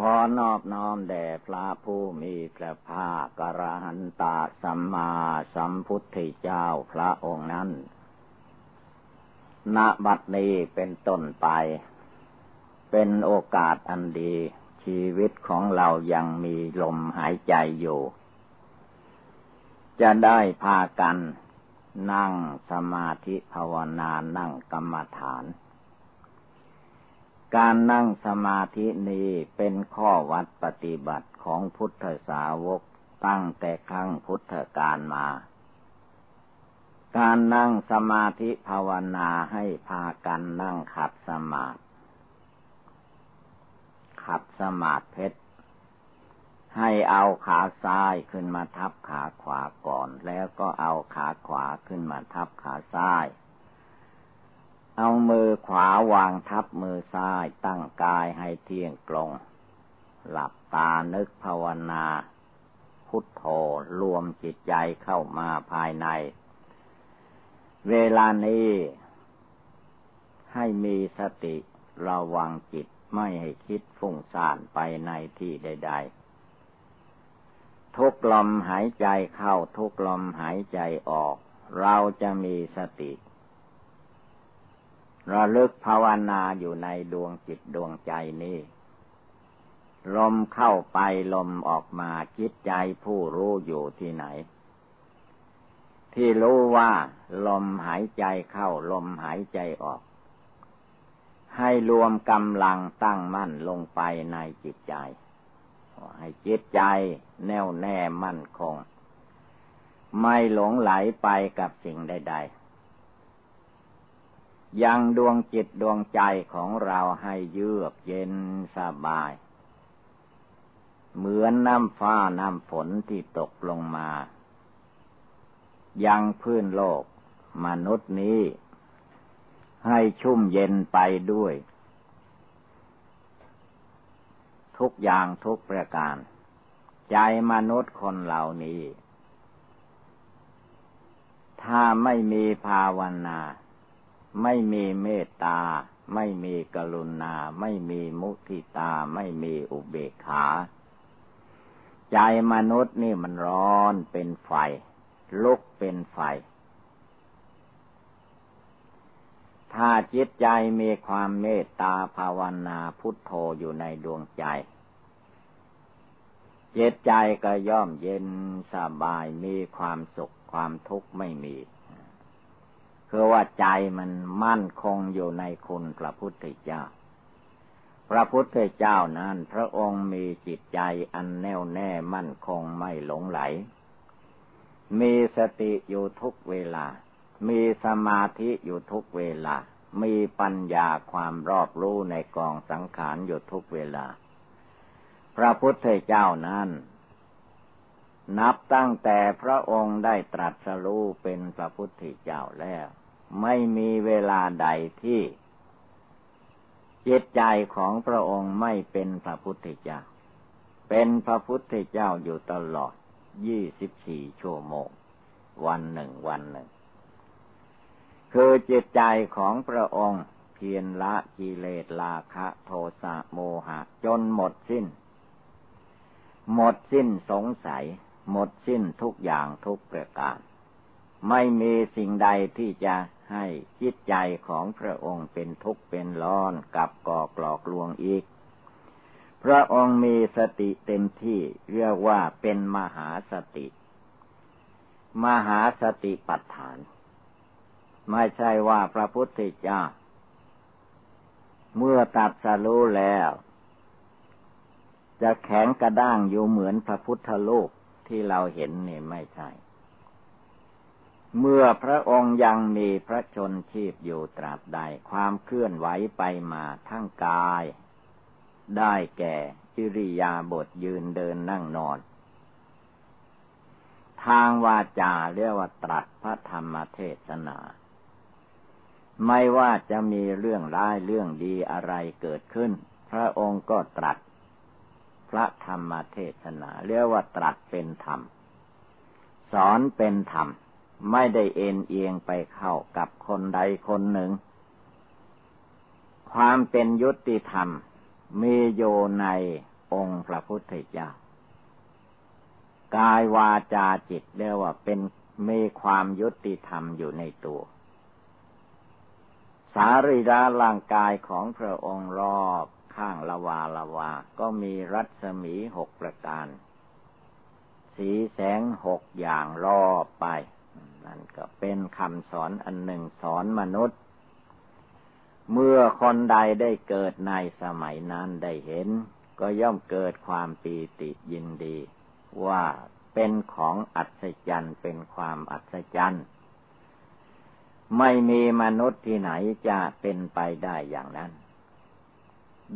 ขอนอบน้อมแด่พระผู้มีพระภาคกระหันตาสัมมาสัมพุทธเจ้าพระองค์นั้น ณ บัดนี้เป็นต้นไป เป็นโอกาสอันดี ชีวิตของเรายังมีลมหายใจอยู่ จะได้พากันนั่งสมาธิภาวนานั่งกรรมฐาน การนั่งสมาธินี้เป็นข้อวัดปฏิบัติของพุทธสาวกตั้งแต่ครั้งพุทธกาลมา การนั่งสมาธิภาวนาให้พากันนั่งขัดสมาธิขัดสมาธิเพชรให้เอาขาซ้ายขึ้นมาทับขาขวาก่อน แล้วก็เอาขาขวาขึ้นมาทับขาซ้าย เอามือขวาวางทับมือซ้ายตั้งกายให้เที่ยงตรง หลับตานึกภาวนา พุทโธรวมจิตใจเข้ามาภายใน เวลานี้ ให้มีสติระวังจิตไม่ให้คิดฟุ้งซ่านไปในที่ใด ๆ ทุกลมหายใจเข้าทุกลมหายใจออก เราจะมีสติ ระลึกภาวนาอยู่ในดวงจิตดวงใจนี้ลมเข้าไปลมออกมาคิดใจผู้รู้อยู่ที่ไหน ที่รู้ว่า ลมหายใจเข้าลมหายใจออก ให้รวมกำลังตั้งมั่นลงไปในจิตใจ ให้จิตใจแน่วแน่มั่นคง ไม่หลงไหลไปกับสิ่งใด ๆ ยังดวงจิตดวงใจของเราให้เยือกเย็นสบาย เหมือนน้ำฟ้าน้ำฝนที่ตกลงมา ยังพื้นโลกมนุษย์นี้ ให้ชุ่มเย็นไปด้วย ทุกอย่างทุกประการ ใจมนุษย์คนเหล่านี้ ถ้าไม่มีภาวนา ไม่มีเมตตา ไม่มีกรุณา ไม่มีมุทิตา ไม่มีอุเบกขา ใจมนุษย์นี่มันร้อนเป็นไฟ ลุกเป็นไฟ ถ้าจิตใจมีความเมตตาภาวนาพุทโธอยู่ในดวงใจจิตใจก็ย่อมเย็นสบายมีความสุขความทุกข์ไม่มี คือว่าใจมันมั่นคงอยู่ในคุณพระพุทธเจ้า พระพุทธเจ้านั้น พระองค์มีจิตใจอันแน่วแน่มั่นคงไม่หลงไหล มีสติอยู่ทุกเวลา มีสมาธิอยู่ทุกเวลา มีปัญญาความรอบรู้ในกองสังขารอยู่ทุกเวลา พระพุทธเจ้านั้นนับตั้งแต่พระองค์ได้ตรัสรู้เป็นพระพุทธเจ้าแล้ว ไม่มีเวลาใดที่จิตใจของพระองค์ไม่เป็นพระพุทธเจ้า เป็นพระพุทธเจ้าอยู่ตลอด ยี่สิบสี่ชั่วโมง วันหนึ่งวันหนึ่ง คือจิตใจของพระองค์เพียรละกิเลสราคะโทสะโมหะ จนหมดสิ้น หมดสิ้นสงสัย หมดสิ้นทุกอย่างทุกประการ ไม่มีสิ่งใดที่จะ ให้จิตใจของพระองค์เป็นทุกข์เป็นร้อนกับก่อกลอกลวงอีก พระองค์มีสติเต็มที่เรียกว่าเป็นมหาสติ มหาสติปัฏฐาน ไม่ใช่ว่าพระพุทธเจ้า เมื่อตัดสรู้แล้ว จะแข็งกระด้างอยู่เหมือนพระพุทธโลกที่เราเห็นนี่ไม่ใช่ เมื่อพระองค์ยังมีพระชนชีพอยู่ตราบใด ความเคลื่อนไหวไปมาทั้งกาย ได้แก่จิริยาบทยืนเดินนั่งนอนททางวาจาเรียกว่าตรัสพระธรรมเทศนา ไม่ว่าจะมีเรื่องร้ายเรื่องดีอะไรเกิดขึ้น พระองค์ก็ตรัส พระธรรมเทศนาเรียกว่าตรัสเป็นธรรม สอนเป็นธรรม ไม่ได้เอ็นเอียงไปเข้ากับคนใดคนหนึ่ง ความเป็นยุติธรรมมีโยในองค์พระพุทธเจ้า กายวาจาจิตเรียกว่าเป็นมีความยุติธรรมอยู่ในตัว สารีระร่างกายของพระองค์รอบข้างละวาละวา ก็มีรัศมีหกประการ สีแสงหกอย่างรอบไป นั่นก็เป็นคำสอนอันหนึ่งสอนมนุษย์ เมื่อคนใดได้เกิดในสมัยนั้นได้เห็น ก็ย่อมเกิดความปีติยินดี ว่าเป็นของอัศจรรย์เป็นความอัศจรรย์ไม่มีมนุษย์ที่ไหนจะเป็นไปได้อย่างนั้น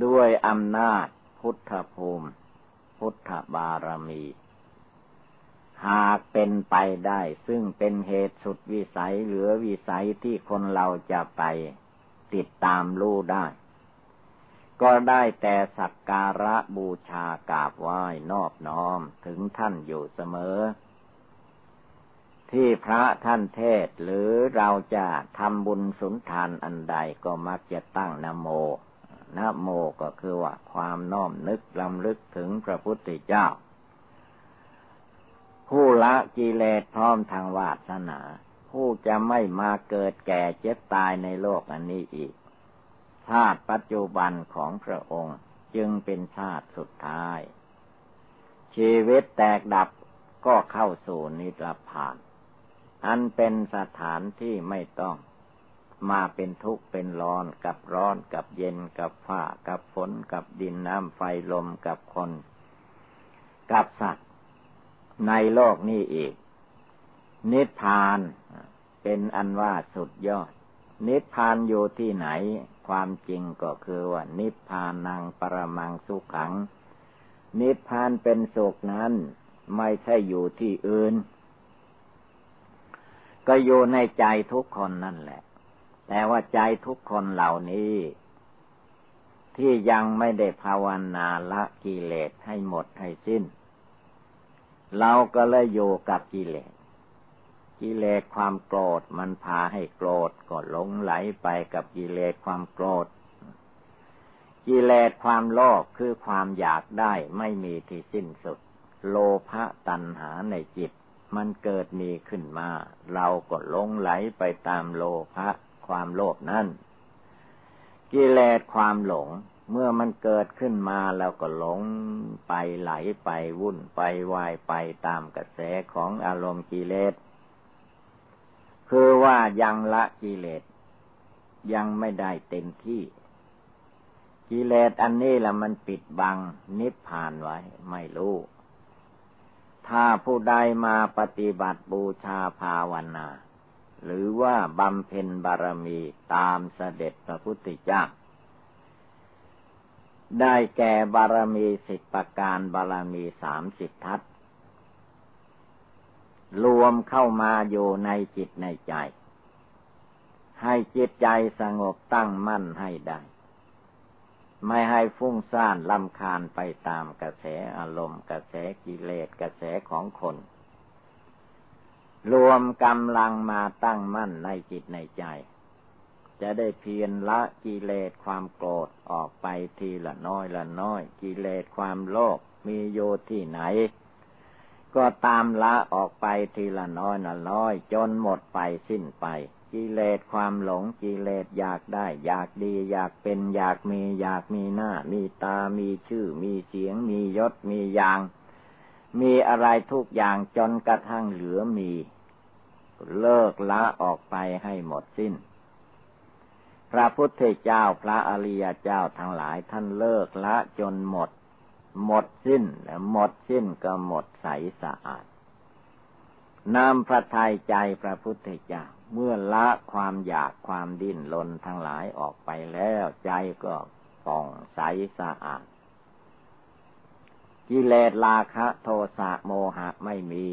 ด้วยอำนาจพุทธภูมิ พุทธบารมี หากเป็นไปได้ ซึ่งเป็นเหตุสุดวิสัยเหลือวิสัยที่คนเราจะไปติดตามรู้ได้ ก็ได้แต่สักการะบูชากราบไหว้นอบน้อมถึงท่านอยู่เสมอ ที่พระท่านเทศหรือเราจะทำบุญสุนทานอันใดก็มักจะตั้งนโมนโมก็คือว่าความน้อมนึกลำลึกถึงพระพุทธเจ้า ผู้ละกิเลสพร้อมทางวาสนา ผู้จะไม่มาเกิดแก่เจ็บตายในโลกอันนี้อีก ชาติปัจจุบันของพระองค์จึงเป็นชาติสุดท้าย ชีวิตแตกดับก็เข้าสู่นิพพาน อันเป็นสถานที่ไม่ต้องมาเป็นทุกข์เป็นร้อนกับร้อนกับเย็นกับฝ้ากับฝนกับดินน้ำไฟลมกับคน กับสัตว์ ในโลกนี้อีก นิพพานเป็นอันว่าสุดยอด นิพพานอยู่ที่ไหน ความจริงก็คือว่า นิพพานังปรมังสุขัง นิพพานเป็นสุขนั้นไม่ใช่อยู่ที่อื่น ก็อยู่ในใจทุกคนนั่นแหละ แต่ว่าใจทุกคนเหล่านี้ ที่ยังไม่ได้ภาวนาละกิเลสให้หมดให้สิ้น เราก็เลยอยู่กับกิเลสกิเลสความโกรธมันพาให้โกรธก็หลงไหลไปกับกิเลสความโกรธ กิเลสความโลภคือความอยากได้ไม่มีที่สิ้นสุด โลภะตัณหาในจิต มันเกิดมีขึ้นมา เราก็หลงไหลไปตามโลภะความโลภนั่นกิเลสความหลง เมื่อมันเกิดขึ้นมาแล้วก็หลงไปไหลไปวุ่นไปวายไปตามกระแสของอารมณ์กิเลส คือว่ายังละกิเลส ยังไม่ได้เต็มที่กิเลสอันนี้ละมันปิดบังนิพพานไว้ ไม่รู้ ถ้าผู้ใดมาปฏิบัติบูชาภาวนา หรือว่าบำเพ็ญบารมีตามเสด็จพระพุทธเจ้า ได้แก่บารมีสิบประการบารมีสามสิบทัศรวมเข้ามาอยู่ในจิตในใจ ให้จิตใจสงบตั้งมั่นให้ได้ ไม่ให้ฟุ้งซ่านลำคาญไปตามกระแสอารมณ์กระแสกิเลสกระแสของคน รวมกำลังมาตั้งมั่นในจิตในใจ จะได้เพียรละกิเลสความโกรธออกไปทีละน้อยละน้อย กิเลสความโลภมีโยที่ไหน ก็ตามละออกไปทีละน้อยละน้อย จนหมดไปสิ้นไป กิเลสความหลงกิเลสอยากได้ อยากดี อยากเป็นอยากมีอยากมีหน้า มีตามีชื่อ มีเสียง มียศมีอย่างมีอะไรทุกอย่างจนกระทั่งเหลือมี เลิกละออกไปให้หมดสิ้น พระพุทธเจ้าพระอริยเจ้าทั้งหลายท่านเลิกละจนหมด หมดสิ้นหมดสิ้นก็หมดใสสะอาดนำพระทัยใจพระพุทธเจ้าเมื่อละความอยากความดิ้นรนทั้งหลายออกไปแล้วใจก็ป่องใสสะอาดกิเลสราคะโทสะโมหะไม่มี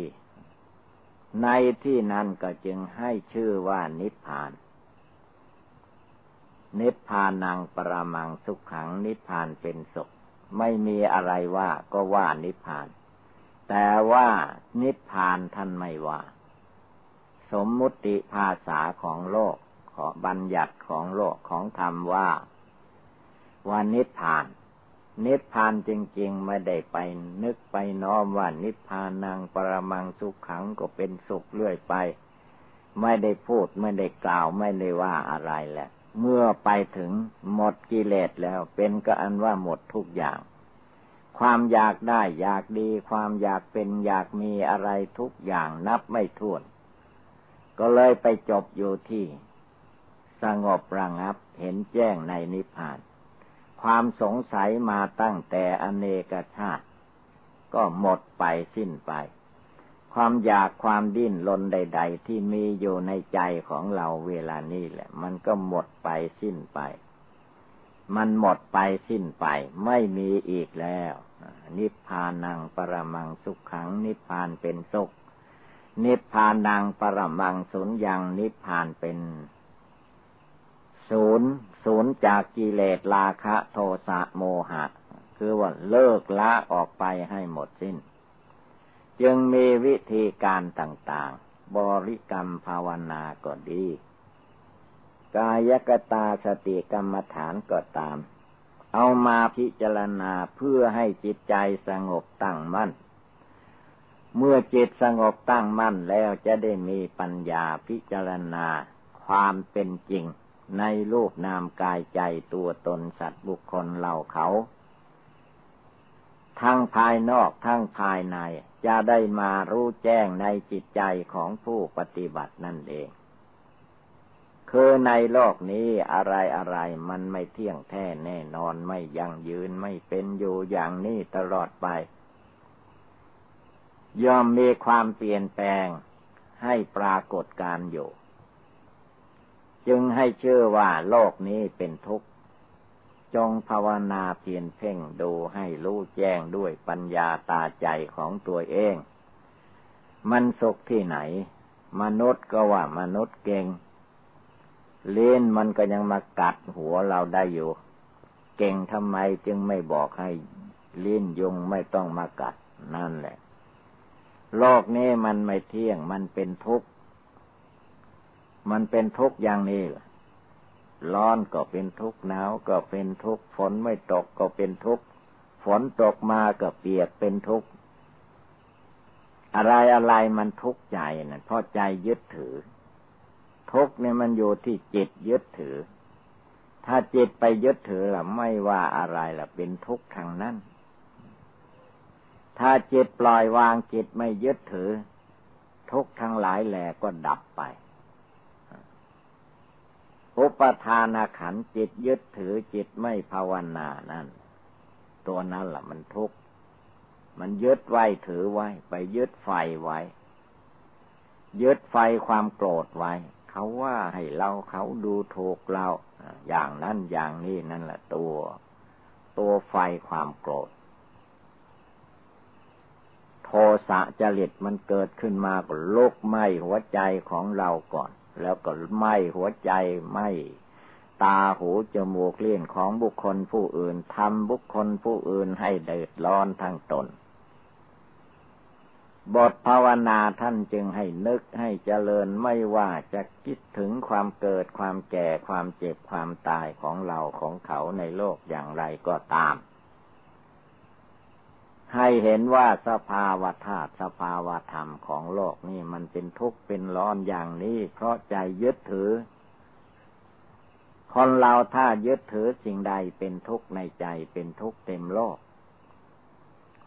ในที่นั้นก็จึงให้ชื่อว่านิพพาน นิพพานังปรมังสุขขังนิพพานเป็นสุข ไม่มีอะไรว่าก็ว่านิพพาน แต่ว่านิพพานท่านไม่ว่า สมมุติภาษาของโลกขอบัญญัติของโลกของธรรมว่าว่านิพพาน นิพพานจริง ๆ ไม่ได้ไปนึกไปน้อมว่านิพพานังปรมังสุขขังก็เป็นสุขเรื่อยไป ไม่ได้พูดไม่ได้กล่าวไม่ได้ว่าอะไรแหละ เมื่อไปถึงหมดกิเลสแล้ว เป็นก็อันว่าหมดทุกอย่าง ความอยากได้อยากดี ความอยากเป็นอยากมีอะไรทุกอย่างนับไม่ถ้วน ก็เลยไปจบอยู่ที่ สงบระงับเห็นแจ้งในนิพพาน ความสงสัยมาตั้งแต่อเนกชาติ ก็หมดไปสิ้นไป ความอยากความดิ้นรนใด ๆ ที่มีอยู่ในใจของเราเวลานี้แหละ มันก็หมดไปสิ้นไป มันหมดไปสิ้นไป ไม่มีอีกแล้ว นิพพานังปรมังสุขขัง นิพพานเป็นสุข นิพพานังปรมังสุญญัง นิพพานเป็นศูนย์ศูนย์จากกิเลสราคะ โทสะโมหะ คือว่าเลิกละออกไปให้หมดสิ้น จึงมีวิธีการต่างๆ บริกรรมภาวนาก็ดี กายกตาสติกรรมฐานก็ตาม เอามาพิจารณาเพื่อให้จิตใจสงบตั้งมั่น เมื่อจิตสงบตั้งมั่นแล้วจะได้มีปัญญาพิจารณาความเป็นจริงในรูปนามกายใจตัวตนสัตว์บุคคลเหล่าเขา ทั้งภายนอกทั้งภายใน จะได้มารู้แจ้งในจิตใจของผู้ปฏิบัตินั่นเอง คือในโลกนี้อะไรอะไรมันไม่เที่ยงแท้แน่นอนไม่ยั่งยืนไม่เป็นอยู่อย่างนี้ตลอดไปย่อมมีความเปลี่ยนแปลงให้ปรากฏการอยู่ จึงให้เชื่อว่าโลกนี้เป็นทุกข์ จงภาวนาเพียรเพ่งดูให้รู้แจ้งด้วยปัญญาตาใจของตัวเอง มันสุขที่ไหน มนุษย์ก็ว่ามนุษย์เก่ง เล่นมันก็ยังมากัดหัวเราได้อยู่ เก่งทำไมจึงไม่บอกให้เลิ้นยุงไม่ต้องมากัดนั่นแหละ โลกนี้มันไม่เที่ยง มันเป็นทุกข์ มันเป็นทุกข์อย่างนี้ ร้อนก็เป็นทุกข์หนาวก็เป็นทุกข์ฝนไม่ตกก็เป็นทุกข์ฝนตกมาก็เปียกเป็นทุกข์อะไรอะไรมันทุกข์ใจนะ่ะเพราะใจยึดถือ ทุกข์เนี่ยมันอยู่ที่จิตยึดถือ ถ้าจิตไปยึดถือล่ะไม่ว่าอะไรล่ะเป็นทุกข์ทางนั้น ถ้าจิตปล่อยวางจิตไม่ยึดถือ ทุกข์ทั้งหลายแหล่ก็ดับไป อุปทานขันจิตยึดถือจิตไม่ภาวนานั่น ตัวนั้นแหละมันทุกข์มันยึดไว้ถือไว้ ไปยึดไฟไว้ ยึดไฟความโกรธไว้ เขาว่าให้เราเขาดูถูกเรา อย่างนั้นอย่างนี้นั่นแหละตัว ตัวไฟความโกรธ โทสะจริตมันเกิดขึ้นมาก็ลุกไหม้หัวใจของเราก่อน แล้วก็ไหม้หัวใจไหม้ตาหูจมูกเลี้ยนของบุคคลผู้อื่นทำบุคคลผู้อื่นให้เดือดร้อนทั้งตน บทภาวนาท่านจึงให้นึกให้เจริญไม่ว่าจะคิดถึงความเกิดความแก่ความเจ็บความตายของเราของเขาในโลกอย่างไรก็ตาม ให้เห็นว่าสภาวะธาตุสภาวะธรรมของโลกนี่มันเป็นทุกข์เป็นร้อนอย่างนี้ เพราะใจยึดถือ คนเราถ้ายึดถือสิ่งใดเป็นทุกข์ในใจเป็นทุกข์เต็มโลก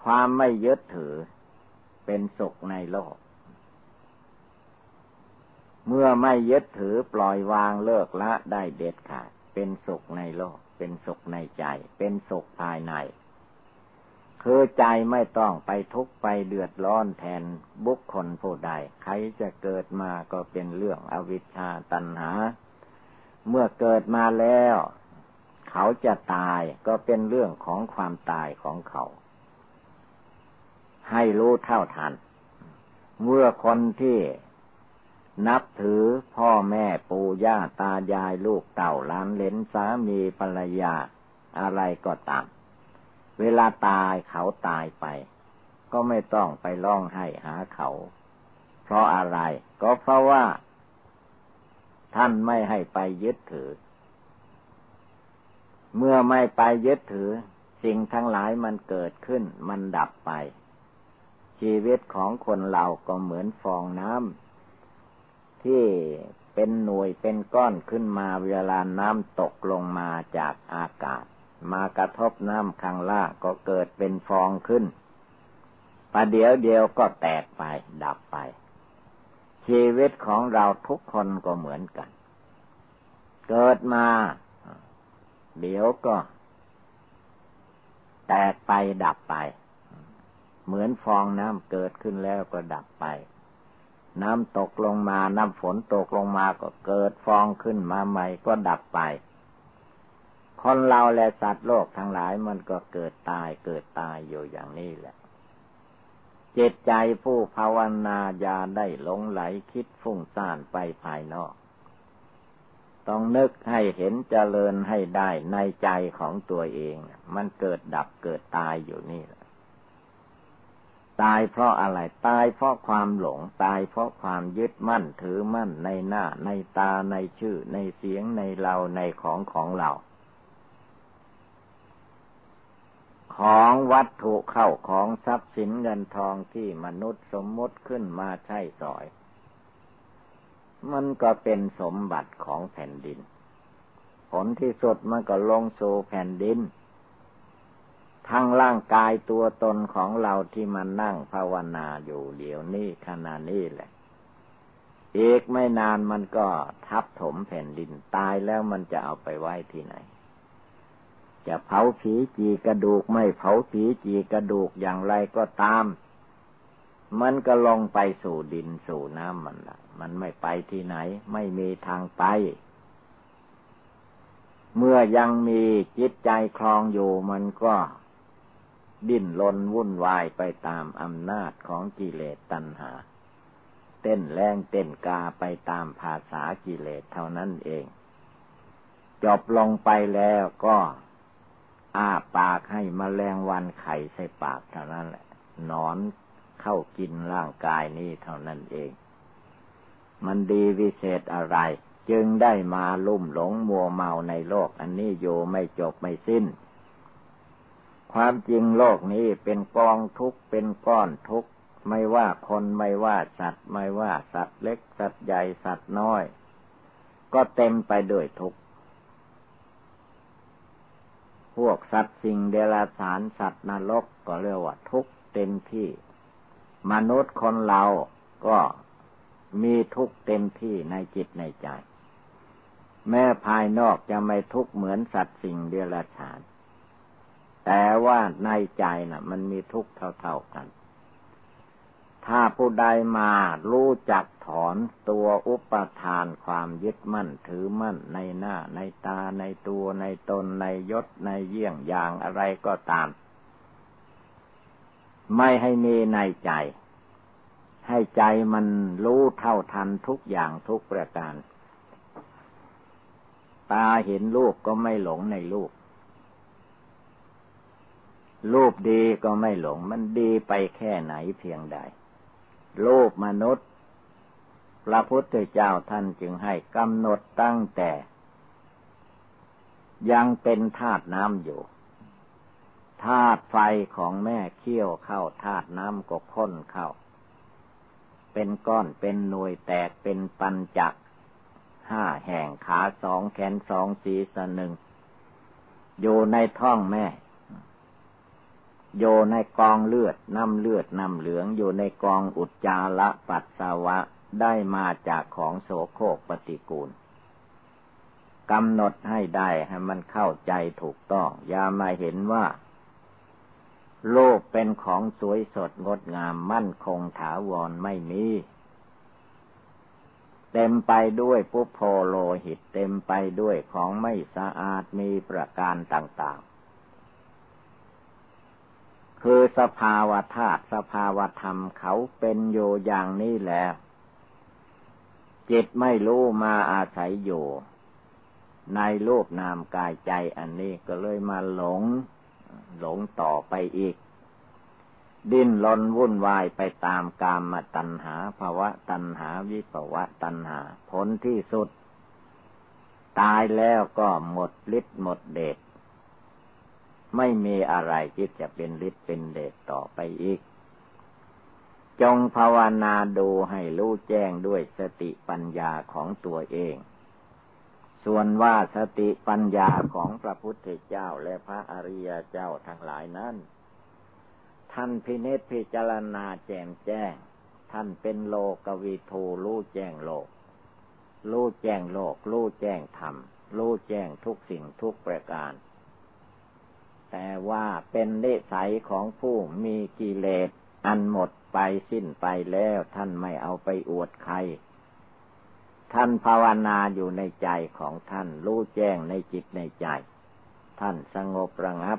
ความไม่ยึดถือเป็นสุขในโลก เมื่อไม่ยึดถือปล่อยวางเลิกละได้เด็ดขาดเป็นสุขในโลก เป็นสุขในใจ เป็นสุขภายใน คือใจไม่ต้องไปทุกข์ไปเดือดร้อนแทนบุคคลผู้ใด ใครจะเกิดมาก็เป็นเรื่องอวิชชาตัณหา เมื่อเกิดมาแล้ว เขาจะตายก็เป็นเรื่องของความตายของเขา ให้รู้เท่าทัน เมื่อคนที่นับถือพ่อแม่ปู่ย่าตายายลูกเต่าล้านเลนสามีภรรยาอะไรก็ตาม เวลาตายเขาตายไป ก็ไม่ต้องไปร้องไห้หาเขา เพราะอะไร ก็เพราะว่า ท่านไม่ให้ไปยึดถือ เมื่อไม่ไปยึดถือ สิ่งทั้งหลายมันเกิดขึ้น มันดับไป ชีวิตของคนเราก็เหมือนฟองน้ำที่เป็นหน่วยเป็นก้อนขึ้นมาเวลาน้ำตกลงมาจากอากาศ มากระทบน้ำข้างล่างก็เกิดเป็นฟองขึ้นประเดี๋ยวเดียวก็แตกไป ดับไป ชีวิตของเราทุกคนก็เหมือนกัน เกิดมา เดี๋ยวก็ แตกไปดับไป เหมือนฟองน้ำเกิดขึ้นแล้วก็ดับไป น้ำตกลงมา น้ำฝนตกลงมาก็เกิดฟองขึ้นมาใหม่ก็ดับไป คนเราและสัตว์โลกทั้งหลายมันก็เกิดตายเกิดตายอยู่อย่างนี้แหละ จิตใจผู้ภาวนาญาได้หลงไหลคิดฟุ้งซ่านไปภายนอก ต้องนึกให้เห็นเจริญให้ได้ในใจของตัวเอง มันเกิดดับเกิดตายอยู่นี่แหละ ตายเพราะอะไร ตายเพราะความหลง ตายเพราะความยึดมั่นถือมั่นในหน้าในตาในชื่อในเสียงในเราในของของเรา ของวัตถุเข้าของทรัพย์สินเงินทองที่มนุษย์สมมติขึ้นมาใช้สอย มันก็เป็นสมบัติของแผ่นดิน ผลที่สุดมันก็ลงสู่แผ่นดิน ทั้งร่างกายตัวตนของเราที่มันนั่งภาวนาอยู่เดี๋ยวนี้ขณะนี้แหละอีกไม่นานมันก็ทับถมแผ่นดินตายแล้วมันจะเอาไปไว้ที่ไหน จะเผาผีจีกระดูกไม่เผาผีจีกระดูกอย่างไรก็ตาม มันก็ลงไปสู่ดินสู่น้ำมันละมันไม่ไปที่ไหน ไม่มีทางไป เมื่อยังมีจิตใจคลองอยู่มันก็ดิ้นรนวุ่นวายไปตามอำนาจของกิเลสตัณหา เต้นแรงเต้นกาไปตามภาษากิเลสเท่านั้นเอง จบลงไปแล้วก็ อ้าปากให้มแมลงวันไข่ใส่ปากเท่านั้นแหละนอนเข้ากินร่างกายนี้เท่านั้นเอง มันดีวิเศษอะไร จึงได้มาลุ่มหลงมัวเมาในโลก อันนี้อยู่ไม่จบไม่สิ้น ความจริงโลกนี้เป็นกองทุกข์เป็นก้อนทุกข์ไม่ว่าคนไม่ว่าสัตว์ ไม่ว่าสัตว์เล็กสัตว์ใหญ่สัตว์น้อย ก็เต็มไปด้วยทุกข์พ วกสัตว์สิ่งเดรัจฉานสัตว์นรกก็เรียกว่าทุกเต็มที่ มนุษย์คนเราก็มีทุกเต็มที่ในจิตในใจ แม้ภายนอกจะไม่ทุกเหมือนสัตว์สิ่งเดรัจฉาน แต่ว่าในใจนะ่ะ มันมีทุกเท่าๆกัน ถ้าผู้ใดมารู้จักถอนตัวอุปทานความยึดมั่นถือมั่นในหน้าในตาในตัวในตนในยศในเยี่ยงอย่างอะไรก็ตาม ไม่ให้มีในใจ ให้ใจมันรู้เท่าทันทุกอย่างทุกประการ ตาเห็นรูปก็ไม่หลงในรูปรูปดีก็ไม่หลงมันดีไปแค่ไหนเพียงใด รูปมนุษย์ พระพุทธเจ้าท่านจึงให้กำหนดตั้งแต่ ยังเป็นธาตุน้ำอยู่ธาตุไฟของแม่เคี่ยวเข้าธาตุน้ำก็ข้นเข้า เป็นก้อนเป็นหน่วยแตกเป็นปันจักห้าแห่งขาสองแขนสองศีรษะหนึ่ง อยู่ในท้องแม่ โยในกองเลือดน้ำเลือดน้ำเหลืองอยู่ในกองอุจจาระปัสสาวะได้มาจากของโสโครกปฏิกูลกำหนดให้ได้ให้มันเข้าใจถูกต้อง อย่ามาเห็นว่า โลกเป็นของสวยสดงดงามมั่นคงถาวรไม่มีเต็มไปด้วยปุโพโลหิตเต็มไปด้วยของไม่สะอาดมีประการต่าง คือสภาวธาตุสภาวธรรมเขาเป็นอยู่อย่างนี้แล้วจิตไม่รู้มาอาศัยอยู่ ในรูปนามกายใจอันนี้ก็เลยมาหลง หลงต่อไปอีก ดิ้นรนวุ่นวายไปตามกามตัณหาภาวะตัณหาวิภาวะตัณหา ผลที่สุด ตายแล้วก็หมดฤทธิ์หมดเดช ไม่มีอะไรที่จะเป็นฤทธิ์เป็นเดชต่อไปอีก จงภาวนาดูให้รู้แจ้งด้วยสติปัญญาของตัวเอง ส่วนว่าสติปัญญาของพระพุทธเจ้าและพระอริยเจ้าทั้งหลายนั้น ท่านพินิจพิจารณาแจ่มแจ้ง ท่านเป็นโลกวิทูรู้แจ้งโลก รู้แจ้งโลก รู้แจ้งธรรม รู้แจ้งทุกสิ่งทุกประการ แต่ว่าเป็นนิสัยของผู้มีกิเลสอันหมดไปสิ้นไปแล้วท่านไม่เอาไปอวดใคร ท่านภาวนาอยู่ในใจของท่าน รู้แจ้งในจิตในใจ ท่านสงบระงับ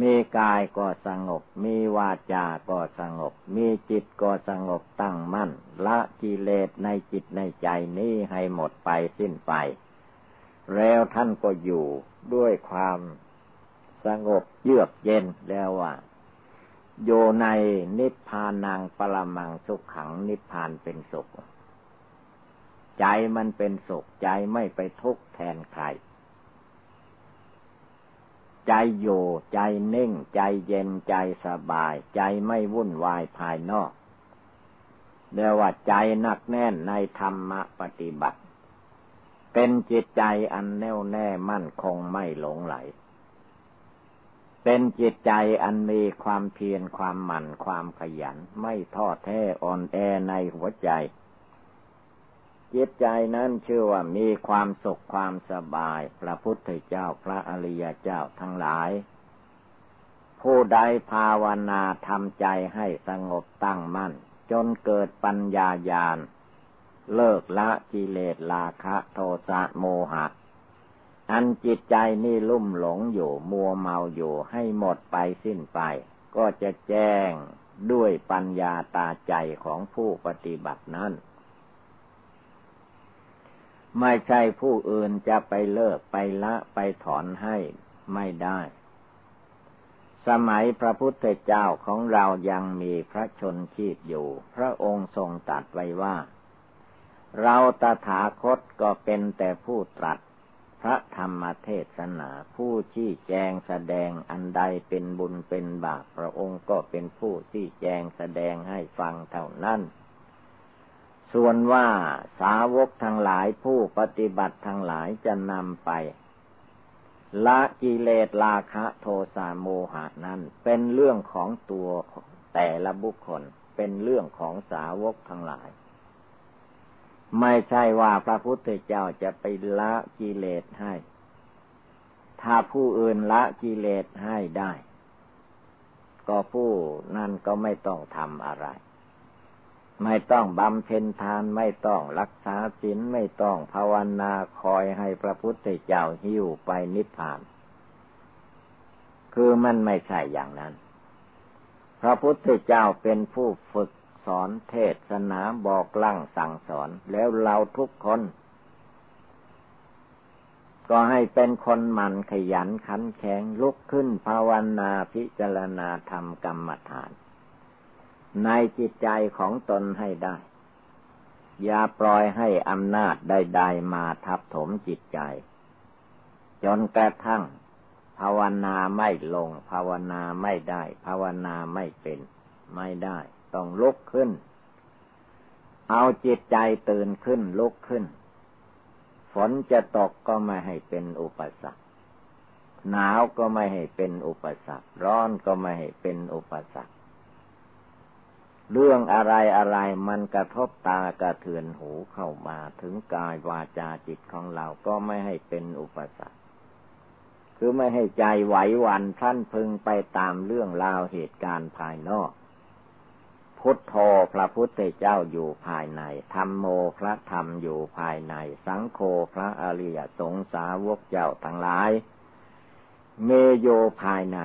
มีกายก็สงบ มีวาจาก็สงบ มีจิตก็สงบตั้งมั่น ละกิเลสในจิตในใจนี้ให้หมดไปสิ้นไป แล้วท่านก็อยู่ด้วยความ สงบเยือกเย็นแล้วว่าโยในนิพพานังปรมังสุขขังนิพพานเป็นสุข ใจมันเป็นสุข ใจไม่ไปทุกข์แทนใคร ใจโยใจนิ่ง ใจเย็นใจสบาย ใจไม่วุ่นวายภายนอกเรียกว่าใจหนักแน่นในธรรมปฏิบัติ เป็นจิตใจอันแน่วแน่มั่นคงไม่หลงไหล เป็นจิตใจอันมีความเพียรความหมั่นความขยัน ไม่ท้อแท้อ่อนแอในหัวใจ จิตใจนั้นชื่อว่ามีความสุขความสบาย พระพุทธเจ้าพระอริยเจ้าทั้งหลาย ผู้ใดภาวนาทำใจให้สงบตั้งมั่น จนเกิดปัญญาญาณเลิกละกิเลสราคะโทสะโมหะ อันจิตใจนี่ลุ่มหลงอยู่ มัวเมาอยู่ให้หมดไปสิ้นไป ก็จะแจ้งด้วยปัญญาตาใจของผู้ปฏิบัตินั้น ไม่ใช่ผู้อื่นจะไปเลิกไปละไปถอนให้ไม่ได้ สมัยพระพุทธเจ้าของเรายังมีพระชนชีพอยู่ พระองค์ทรงตัดไว้ว่า เราตถาคตก็เป็นแต่ผู้ตรัส พระธรรมเทศนาผู้ชี้แจงแสดงอันใดเป็นบุญเป็นบาปพระองค์ก็เป็นผู้ชี้แจงแสดงให้ฟังเท่านั้น ส่วนว่าสาวกทั้งหลายผู้ปฏิบัติทั้งหลายจะนำไป ละกิเลสราคะโทสะโมหะนั้นเป็นเรื่องของตัวแต่ละบุคคลเป็นเรื่องของสาวกทั้งหลาย ไม่ใช่ว่าพระพุทธเจ้าจะไปละกิเลสให้ ถ้าผู้อื่นละกิเลสให้ได้ ก็ผู้นั่นก็ไม่ต้องทำอะไร ไม่ต้องบำเพ็ญทานไม่ต้องรักษาศีลไม่ต้องภาวนาคอยให้พระพุทธเจ้าหิ้วไปนิพพาน คือมันไม่ใช่อย่างนั้น พระพุทธเจ้าเป็นผู้ฝึก สอนเทศนาบอกลั่งสั่งสอน แล้วเราทุกคน ก็ให้เป็นคนหมั่นขยันขันแข็งลุกขึ้นภาวนาพิจารณาธรรมกรรมฐาน ในจิตใจของตนให้ได้ อย่าปล่อยให้อำนาจใดๆมาทับถมจิตใจ จนกระทั่งภาวนาไม่ลง ภาวนาไม่ได้ ภาวนาไม่เป็น ไม่ได้ ต้องลุกขึ้น เอาจิตใจตื่นขึ้นลุกขึ้น ฝนจะตกก็ไม่ให้เป็นอุปสรรค หนาวก็ไม่ให้เป็นอุปสรรค ร้อนก็ไม่ให้เป็นอุปสรรค เรื่องอะไรอะไรมันกระทบตากระเทือนหูเข้ามาถึงกายวาจาจิตของเราก็ไม่ให้เป็นอุปสรรคคือไม่ให้ใจไหววันพลันพึงไปตามเรื่องราวเหตุการณ์ภายนอก พุทโธพระพุทธเจ้าอยู่ภายใน ธรรมโมพระธรรมอยู่ภายใน สังโฆพระอริยสงสาวกเจ้าทั้งหลาย เมโยภายใน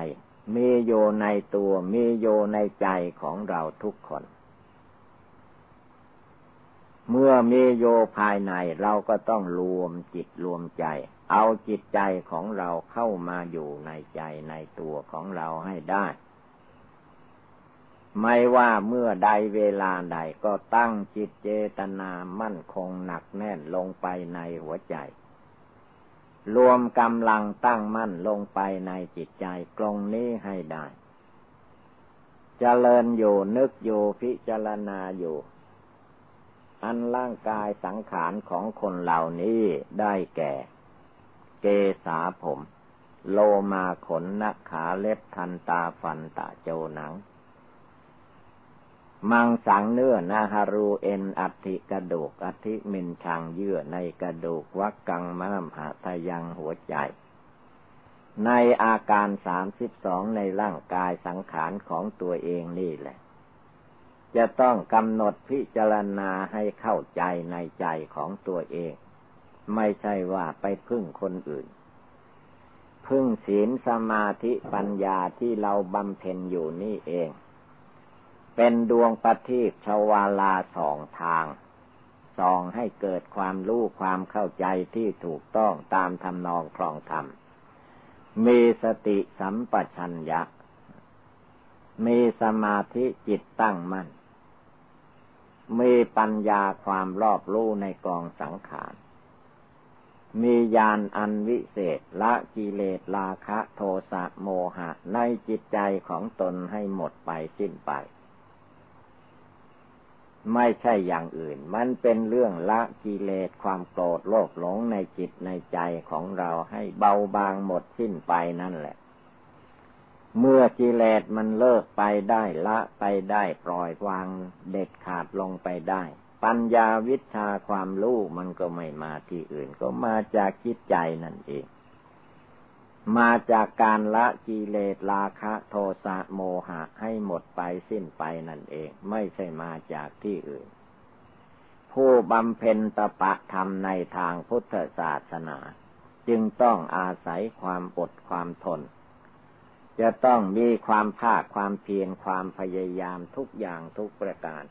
เมโยในตัว เมโยในใจของเราทุกคน เมื่อเมโยภายในเราก็ต้องรวมจิตรวมใจ เอาจิตใจของเราเข้ามาอยู่ในใจในตัวของเราให้ได้ ไม่ว่าเมื่อใดเวลาใดก็ตั้งจิตเจตนามั่นคงหนักแน่นลงไปในหัวใจ รวมกำลังตั้งมั่นลงไปในจิตใจกลงนี้ให้ได้จเจริญอยู่นึกอยู่พิจารณาอยู่ อันร่างกายสังขารของคนเหล่านี้ได้แก่ เกษาผม โลมาขนนักขาเล็บทันตาฟันตาโจหนัง มังสังเนื้อนาฮารูเอ็นอัติกระดูกอธิมินชังเยื่อในกระดูกวักกังมะมหาทยังหัวใจ ในอาการสามสิบสองในร่างกายสังขารของตัวเองนี่แหละ จะต้องกำหนดพิจารณาให้เข้าใจในใจของตัวเอง ไม่ใช่ว่าไปพึ่งคนอื่น พึ่งศีลสมาธิปัญญาที่เราบำเพ็ญอยู่นี่เอง เป็นดวงประทีปชวาลาสองทางส่องให้เกิดความรู้ความเข้าใจที่ถูกต้องตามทำนองครองธรรม มีสติสัมปชัญญะ มีสมาธิจิตตั้งมั่น มีปัญญาความรอบรู้ในกองสังขาร มีญาณอันวิเศษละกิเลสราคะโทสะโมหะในจิตใจของตนให้หมดไปสิ้นไป ไม่ใช่อย่างอื่น มันเป็นเรื่องละกิเลสความโกรธโลภหลงในจิตในใจของเราให้เบาบางหมดสิ้นไปนั่นแหละ เมื่อกิเลสมันเลิกไปได้ละไปได้ปล่อยวางเด็ดขาดลงไปได้ ปัญญาวิชาความรู้มันก็ไม่มาที่อื่นก็มาจากจิตใจนั่นเอง มาจากการละกิเลสราคะโทสะโมหะให้หมดไปสิ้นไปนั่นเอง ไม่ใช่มาจากที่อื่น ผู้บำเพ็ญตปะธรรมในทางพุทธศาสนา จึงต้องอาศัยความอดความทน จะต้องมีความภาคความเพียรความพยายามทุกอย่างทุกประการ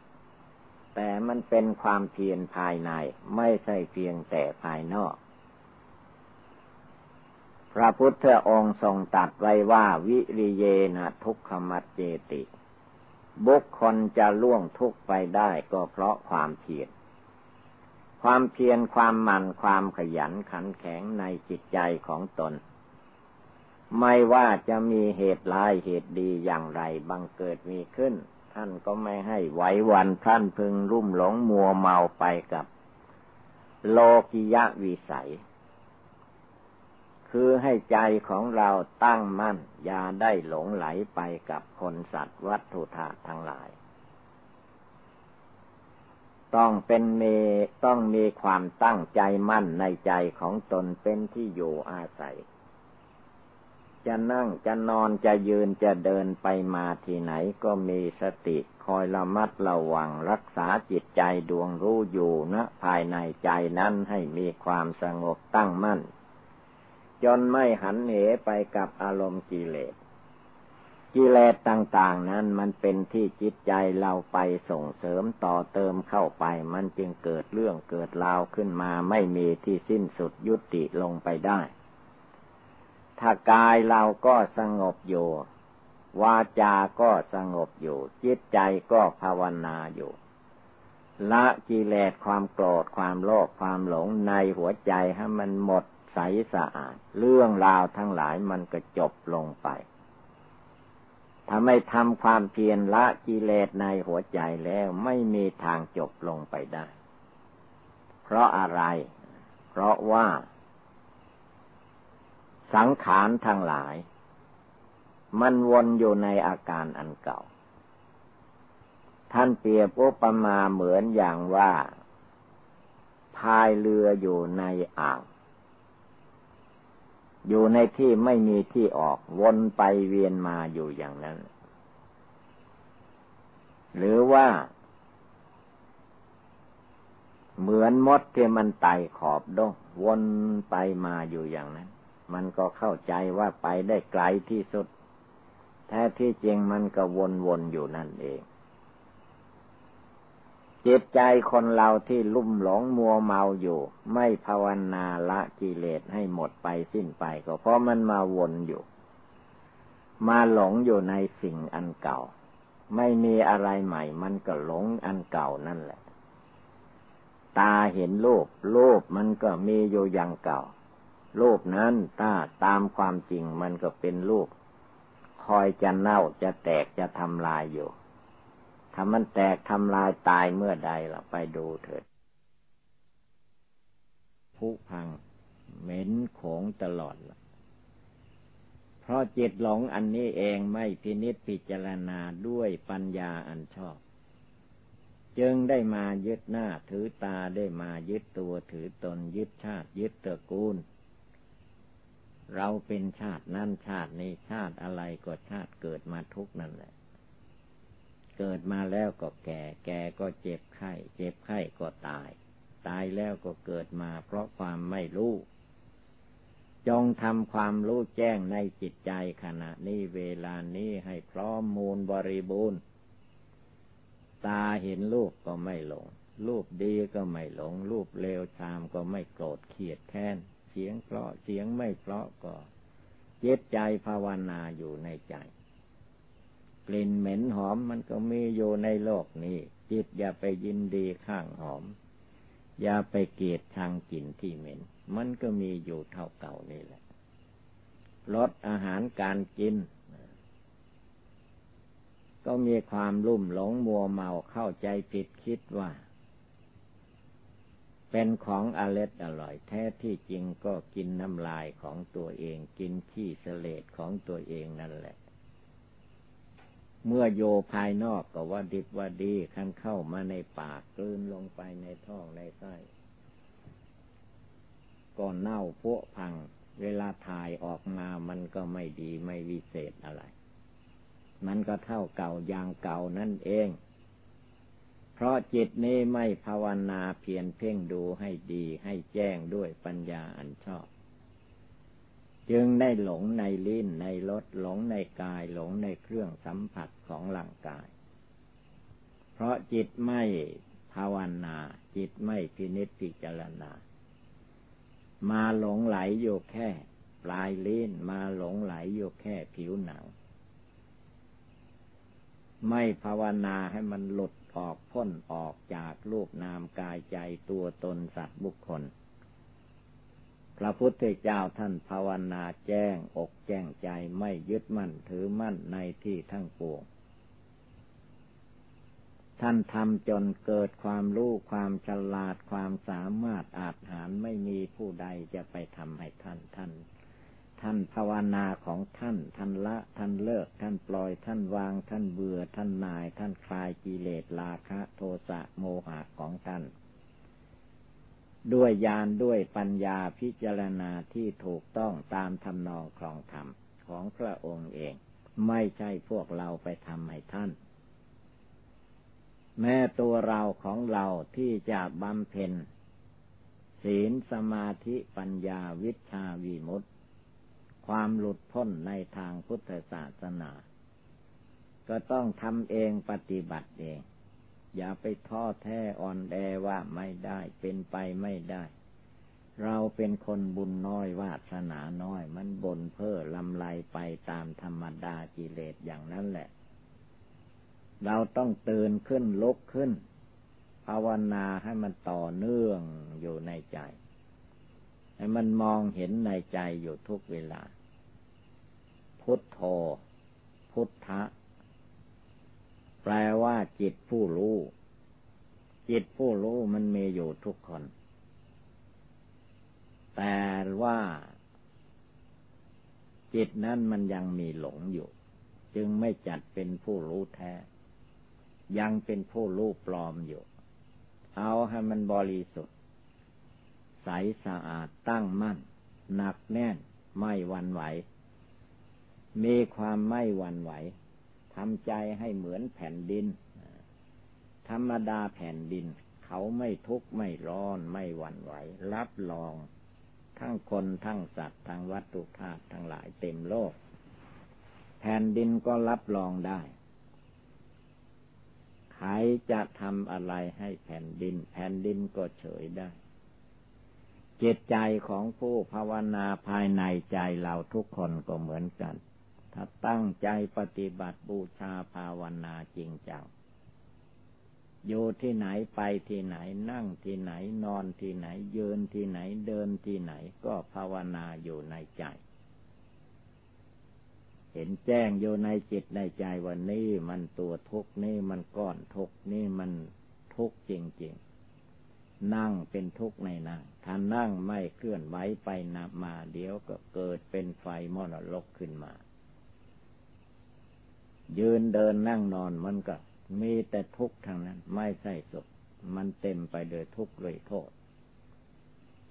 แต่มันเป็นความเพียรภายในไม่ใช่เพียงแต่ภายนอก พระพุทธองค์ทรงตัดไว้ว่าวิริเยนะทุกขมัดเจติ บุคคลจะล่วงทุกไปได้ก็เพราะความเพียรความเพียรความมันความขยันขันแข็งในจิตใจของตน ไม่ว่าจะมีเหตุร้ายเหตุดีอย่างไรบังเกิดมีขึ้น ท่านก็ไม่ให้ไหววันท่านพึงรุ่มหลงมัวเมาไปกับ โลกิยะวิสัย คือให้ใจของเราตั้งมั่น อย่าได้หลงไหลไปกับคนสัตว์วัตถุธาตุทั้งหลาย ต้องเป็นเมต้องมีความตั้งใจมั่นในใจของตนเป็นที่อยู่อาศัย จะนั่งจะนอนจะยืนจะเดินไปมาที่ไหนก็มีสติคอยระมัดระวังรักษาจิตใจดวงรู้อยู่นะภายในใจนั้นให้มีความสงบตั้งมั่น จนไม่หันเหไปกับอารมณ์กิเลส กิเลสต่างๆนั้นมันเป็นที่จิตใจเราไปส่งเสริมต่อเติมเข้าไป มันจึงเกิดเรื่องเกิดราวขึ้นมาไม่มีที่สิ้นสุดยุติลงไปได้ ถ้ากายเราก็สงบอยู่วาจาก็สงบอยู่ จิตใจก็ภาวนาอยู่ ละกิเลสความโกรธความโลภความหลงในหัวใจให้มันหมด ใสสะอาด เรื่องราวทั้งหลายมันก็จบลงไป ถ้าไม่ทำความเพียรละกิเลสในหัวใจแล้วไม่มีทางจบลงไปได้ เพราะอะไร เพราะว่า สังขารทั้งหลาย มันวนอยู่ในอาการอันเก่า ท่านเปรียบอุปมาเหมือนอย่างว่าพายเรืออยู่ในอ่าง อยู่ในที่ไม่มีที่ออกวนไปเวียนมาอยู่อย่างนั้น หรือว่า เหมือนมดที่มันไต่ขอบดงวนไปมาอยู่อย่างนั้น มันก็เข้าใจว่าไปได้ไกลที่สุด แท้ที่จริงมันก็วนๆอยู่นั่นเอง จิตใจคนเราที่ลุ่มหลงมัวเมาอยู่ ไม่ภาวนาละกิเลสให้หมดไปสิ้นไปก็เพราะมันมาวนอยู่ มาหลงอยู่ในสิ่งอันเก่า ไม่มีอะไรใหม่ มันก็หลงอันเก่านั่นแหละ ตาเห็นรูปรูปมันก็มีอยู่อย่างเก่ารูปนั้นถ้าตามความจริงมันก็เป็นรูปคอยจะเน่าจะแตกจะทำลายอยู่ ถ้ามันแตกทำลายตายเมื่อใดล่ะไปดูเถิดผู้พังเหม็นโขงตลอดล่ะเพราะจิตหลงอันนี้เองไม่พินิษพิจารณาด้วยปัญญาอันชอบ จึงได้มายึดหน้าถือตาได้มายึดตัวถือตนยึดชาติยึดตระกูล เราเป็นชาตินั่นชาตินี้ชาติอะไรก็ชาติเกิดมาทุกนั่นแหละ เกิดมาแล้วก็แก่ แก่ก็เจ็บไข้ เจ็บไข้ก็ตาย ตายแล้วก็เกิดมาเพราะความไม่รู้ จงทำความรู้แจ้งในจิตใจขณะนี้เวลานี้ให้พร้อมมูลบริบูรณ์ ตาเห็นรูปก็ไม่หลง รูปดีก็ไม่หลง รูปเลวชามก็ไม่โกรธเขียดแค้น เสียงเพราะเสียงไม่เพราะก็เจ็บใจภาวนาอยู่ในใจ กลิ่นเหม็นหอมมันก็มีอยู่ในโลกนี้ จิตอย่าไปยินดีข้างหอม อย่าไปเกลียดทางกลิ่นที่เหม็น มันก็มีอยู่เท่าเก่านี่แหละลดอาหารการกิน ก็มีความลุ่มหลงมัวเมาเข้าใจผิดคิดว่า เป็นของอร็ดอร่อยแท้ที่จริงก็กินน้ำลายของตัวเองกินขี้เสลดของตัวเองนั่นแหละ เมื่อโยภายนอกก็ว่าดิบว่าดีคันเข้ามาในปากกลืนลงไปในท้องในไส้ก็เน่าพวพัง เวลาถ่ายออกมามันก็ไม่ดีไม่วิเศษอะไร มันก็เท่าเก่าอย่างเก่านั่นเอง เพราะจิตนี้ไม่ภาวนาเพียรเพ่งดูให้ดีให้แจ้งด้วยปัญญาอันชอบ จึงได้หลงในลิ้นในรสหลงในกายหลงในเครื่องสัมผัสของร่างกาย เพราะจิตไม่ภาวนา จิตไม่พินิจพิจารณา มาหลงไหลอยู่แค่ ปลายลิ้นมาหลงไหลอยู่แค่ผิวหนัง ไม่ภาวนาให้มันหลุดออกพ้นออกจากรูปนามกายใจตัวตนสัตว์บุคคล พระพุทธเจ้าท่านภาวนาแจ้งอกแจ้งใจไม่ยึดมั่นถือมั่นในที่ทั้งปวง ท่านทำจนเกิดความรู้ความฉลาดความสามารถอาจหารไม่มีผู้ใดจะไปทำให้ท่านท่าน ท่านภาวนาของท่านท่านละท่านเลิกท่านปล่อยท่านวางท่านเบื่อท่านนาย ท่านคลายกิเลสราคะ โทสะโมหะของท่าน ด้วยญาณด้วยปัญญาพิจารณาที่ถูกต้องตามทำนองครองธรรมของพระองค์เอง ไม่ใช่พวกเราไปทำให้ท่าน แม้ตัวเราของเราที่จะบำเพ็ญศีลสมาธิปัญญาวิชาวิมุตติความหลุดพ้นในทางพุทธศาสนา ก็ต้องทำเองปฏิบัติเอง อย่าไปท้อแท้อ่อนแอว่าไม่ได้เป็นไปไม่ได้ เราเป็นคนบุญน้อยวาสนาน้อย มันบนเพ้อลำไรไปตามธรรมดากิเลสอย่างนั้นแหละ เราต้องตื่นขึ้นลุกขึ้น ภาวนาให้มันต่อเนื่องอยู่ในใจ ให้มันมองเห็นในใจอยู่ทุกเวลา พุทโธ พุทธะ แปลว่าจิตผู้รู้ จิตผู้รู้มันมีอยู่ทุกคน แต่ว่า จิตนั้นมันยังมีหลงอยู่ จึงไม่จัดเป็นผู้รู้แท้ ยังเป็นผู้รู้ปลอมอยู่ เอาให้มันบริสุทธิ์ ใสสะอาดตั้งมั่น หนักแน่นไม่วันไหว มีความไม่วันไหว ทำใจให้เหมือนแผ่นดิน ธรรมดาแผ่นดิน เขาไม่ทุกข์ไม่ร้อนไม่หวั่นไหว รับรอง ทั้งคนทั้งสัตว์ทั้งวัตถุธาตุทั้งหลายเต็มโลก แผ่นดินก็รับรองได้ใครจะทำอะไรให้แผ่นดิน แผ่นดินก็เฉยได้ จิตใจของผู้ภาวนาภายในใจเราทุกคนก็เหมือนกัน ถ้าตั้งใจปฏิบัติบูชาภาวนาจริงจังอยู่ที่ไหนไปที่ไหนนั่งที่ไหนนอนที่ไหน ยืนที่ไหนเดินที่ไหนก็ภาวนาอยู่ในใจ เห็นแจ้งอยู่ในจิตในใจว่านี่มันตัวทุกนี่มันก้อนทุกนี่มันทุกจริงๆ นั่งเป็นทุกในนั่งถ้านั่งไม่เคลื่อนไหวไปนับมาเดี๋ยวก็เกิดเป็นไฟมอดลกขึ้นมา ยืนเดินนั่งนอนมันก็มีแต่ทุกข์ทางนั้น ไม่ใช่สุข มันเต็มไปด้วยทุกข์เลยโทษ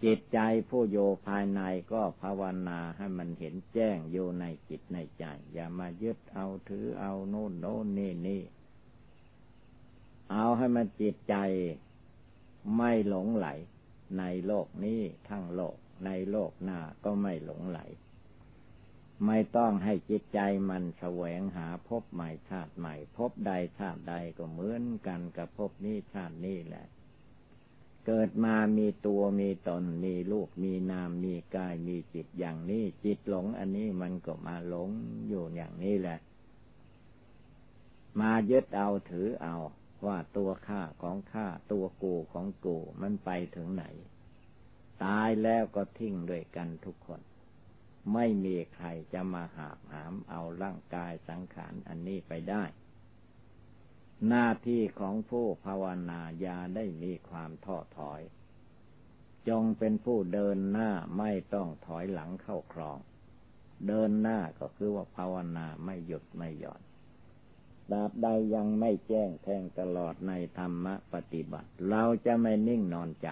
จิตใจผู้โยภายในก็ภาวนาให้มันเห็นแจ้งโยในจิตในใจ อย่ามายึดเอาถือเอาโน่นโน่นนี่นี่เอาให้มันจิตใจไม่หลงไหล ในโลกนี้ทั้งโลกในโลกหน้าก็ไม่หลงไหล ไม่ต้องให้จิตใจมันแสวงหาพบใหม่ชาติใหม่ พบใดชาติใดก็เหมือนกันกับพบนี้ชาตินี้แหละ เกิดมามีตัวมีตนมีลูกมีนามมีกายมีจิตอย่างนี้ จิตหลงอันนี้มันก็มาหลงอยู่อย่างนี้แหละ มายึดเอาถือเอาว่าตัวข้าของข้าตัวกูของกูมันไปถึงไหน ตายแล้วก็ทิ้งด้วยกันทุกคน ไม่มีใครจะมาหาบหามเอาร่างกายสังขารอันนี้ไปได้ หน้าที่ของผู้ภาวนาญาได้มีความท้อถอย จงเป็นผู้เดินหน้าไม่ต้องถอยหลังเข้าครอง เดินหน้าก็คือว่าภาวนาไม่หยุดไม่หย่อนดาบใดยังไม่แจ้งแทงตลอดในธรรมปฏิบัติ เราจะไม่นิ่งนอนใจ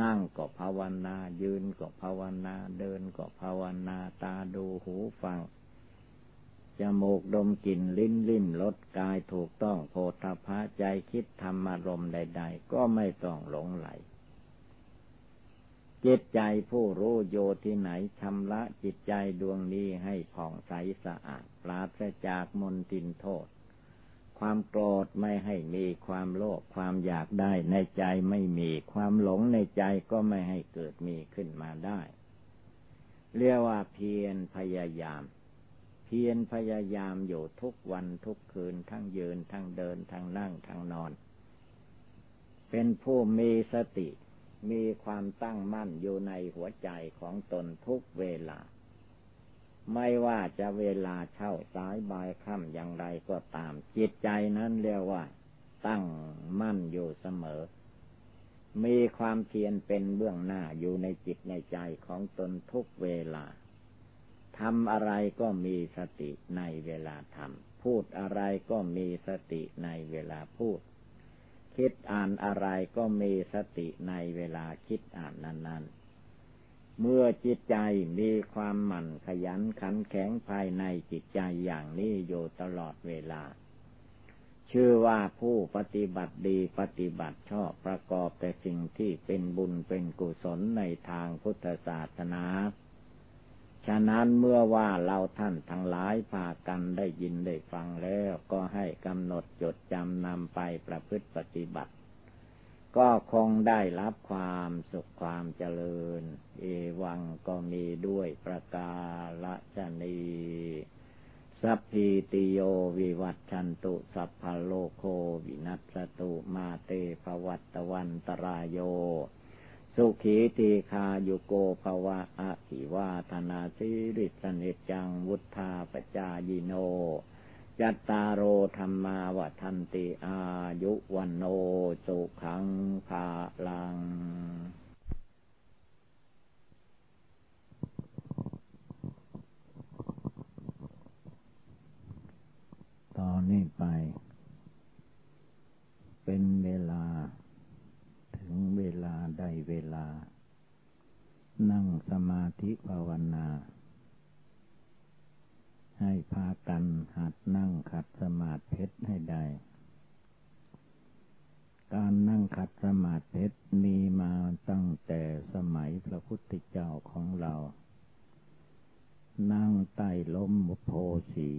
นั่งก็ภาวนา ยืนก็ภาวนา เดินก็ภาวนา ตาดูหูฟัง จมูกดมกลิ่นลิ้นลิ้มรสกายถูกต้องโพธพะใจคิดธรรมารมใด ๆ ก็ไม่ต้องหลงไหล จิตใจผู้รู้โยที่ไหนชำระจิตใจดวงนี้ให้ผ่องใสสะอาด ปราศจากมนตินโทษ ความโกรธไม่ให้มีความโลภความอยากได้ในใจไม่มีความหลงในใจก็ไม่ให้เกิดมีขึ้นมาได้ เรียกว่าเพียรพยายาม เพียรพยายามอยู่ทุกวันทุกคืนทั้งยืนทั้งเดินทั้งนั่งทั้งนอน เป็นผู้มีสติมีความตั้งมั่นอยู่ในหัวใจของตนทุกเวลา ไม่ว่าจะเวลาเช่าสายบายค่ำอย่างไรก็ตาม จิตใจนั้นเรียกว่า ตั้งมั่นอยู่เสมอ มีความเพียรเป็นเบื้องหน้าอยู่ในจิตในใจของตนทุกเวลาทำอะไรก็มีสติในเวลาทำพูดอะไรก็มีสติในเวลาพูด คิดอ่านอะไรก็มีสติในเวลาคิดอ่านนั้น ๆ เมื่อจิตใจมีความหมั่นขยันขันแข็งภายในจิตใจอย่างนี้อยู่ตลอดเวลา ชื่อว่าผู้ปฏิบัติดีปฏิบัติชอบประกอบแต่สิ่งที่เป็นบุญเป็นกุศลในทางพุทธศาสนา ฉะนั้นเมื่อว่าเราท่านทั้งหลายพากันได้ยินได้ฟังแล้วก็ให้กำหนดจดจำนำไปประพฤติปฏิบัติ ก็คงได้รับความสุขความเจริญ เอวังก็มีด้วยประกาศนีสัพพิติโยวิวัตชันตุสัพพโลโควินัสตุมาเตภวัตวันตรายโย สุขีตีคาโยโกภวะอะหิวาธนาสิริสนิจังวุธาปจายโน จัตตารโอธรรมาวัทันติอายุวันโนสุขังภาลัง ตอนนี้ไป เป็นเวลา ถึงเวลาได้เวลา นั่งสมาธิภาวนา ให้พากันหัดนั่งขัดสมาธิเพชรให้ได้ การนั่งขัดสมาธิเพชรมีมาตั้งแต่สมัยพระพุทธเจ้าของเรา นั่งใต้ล้มโพสี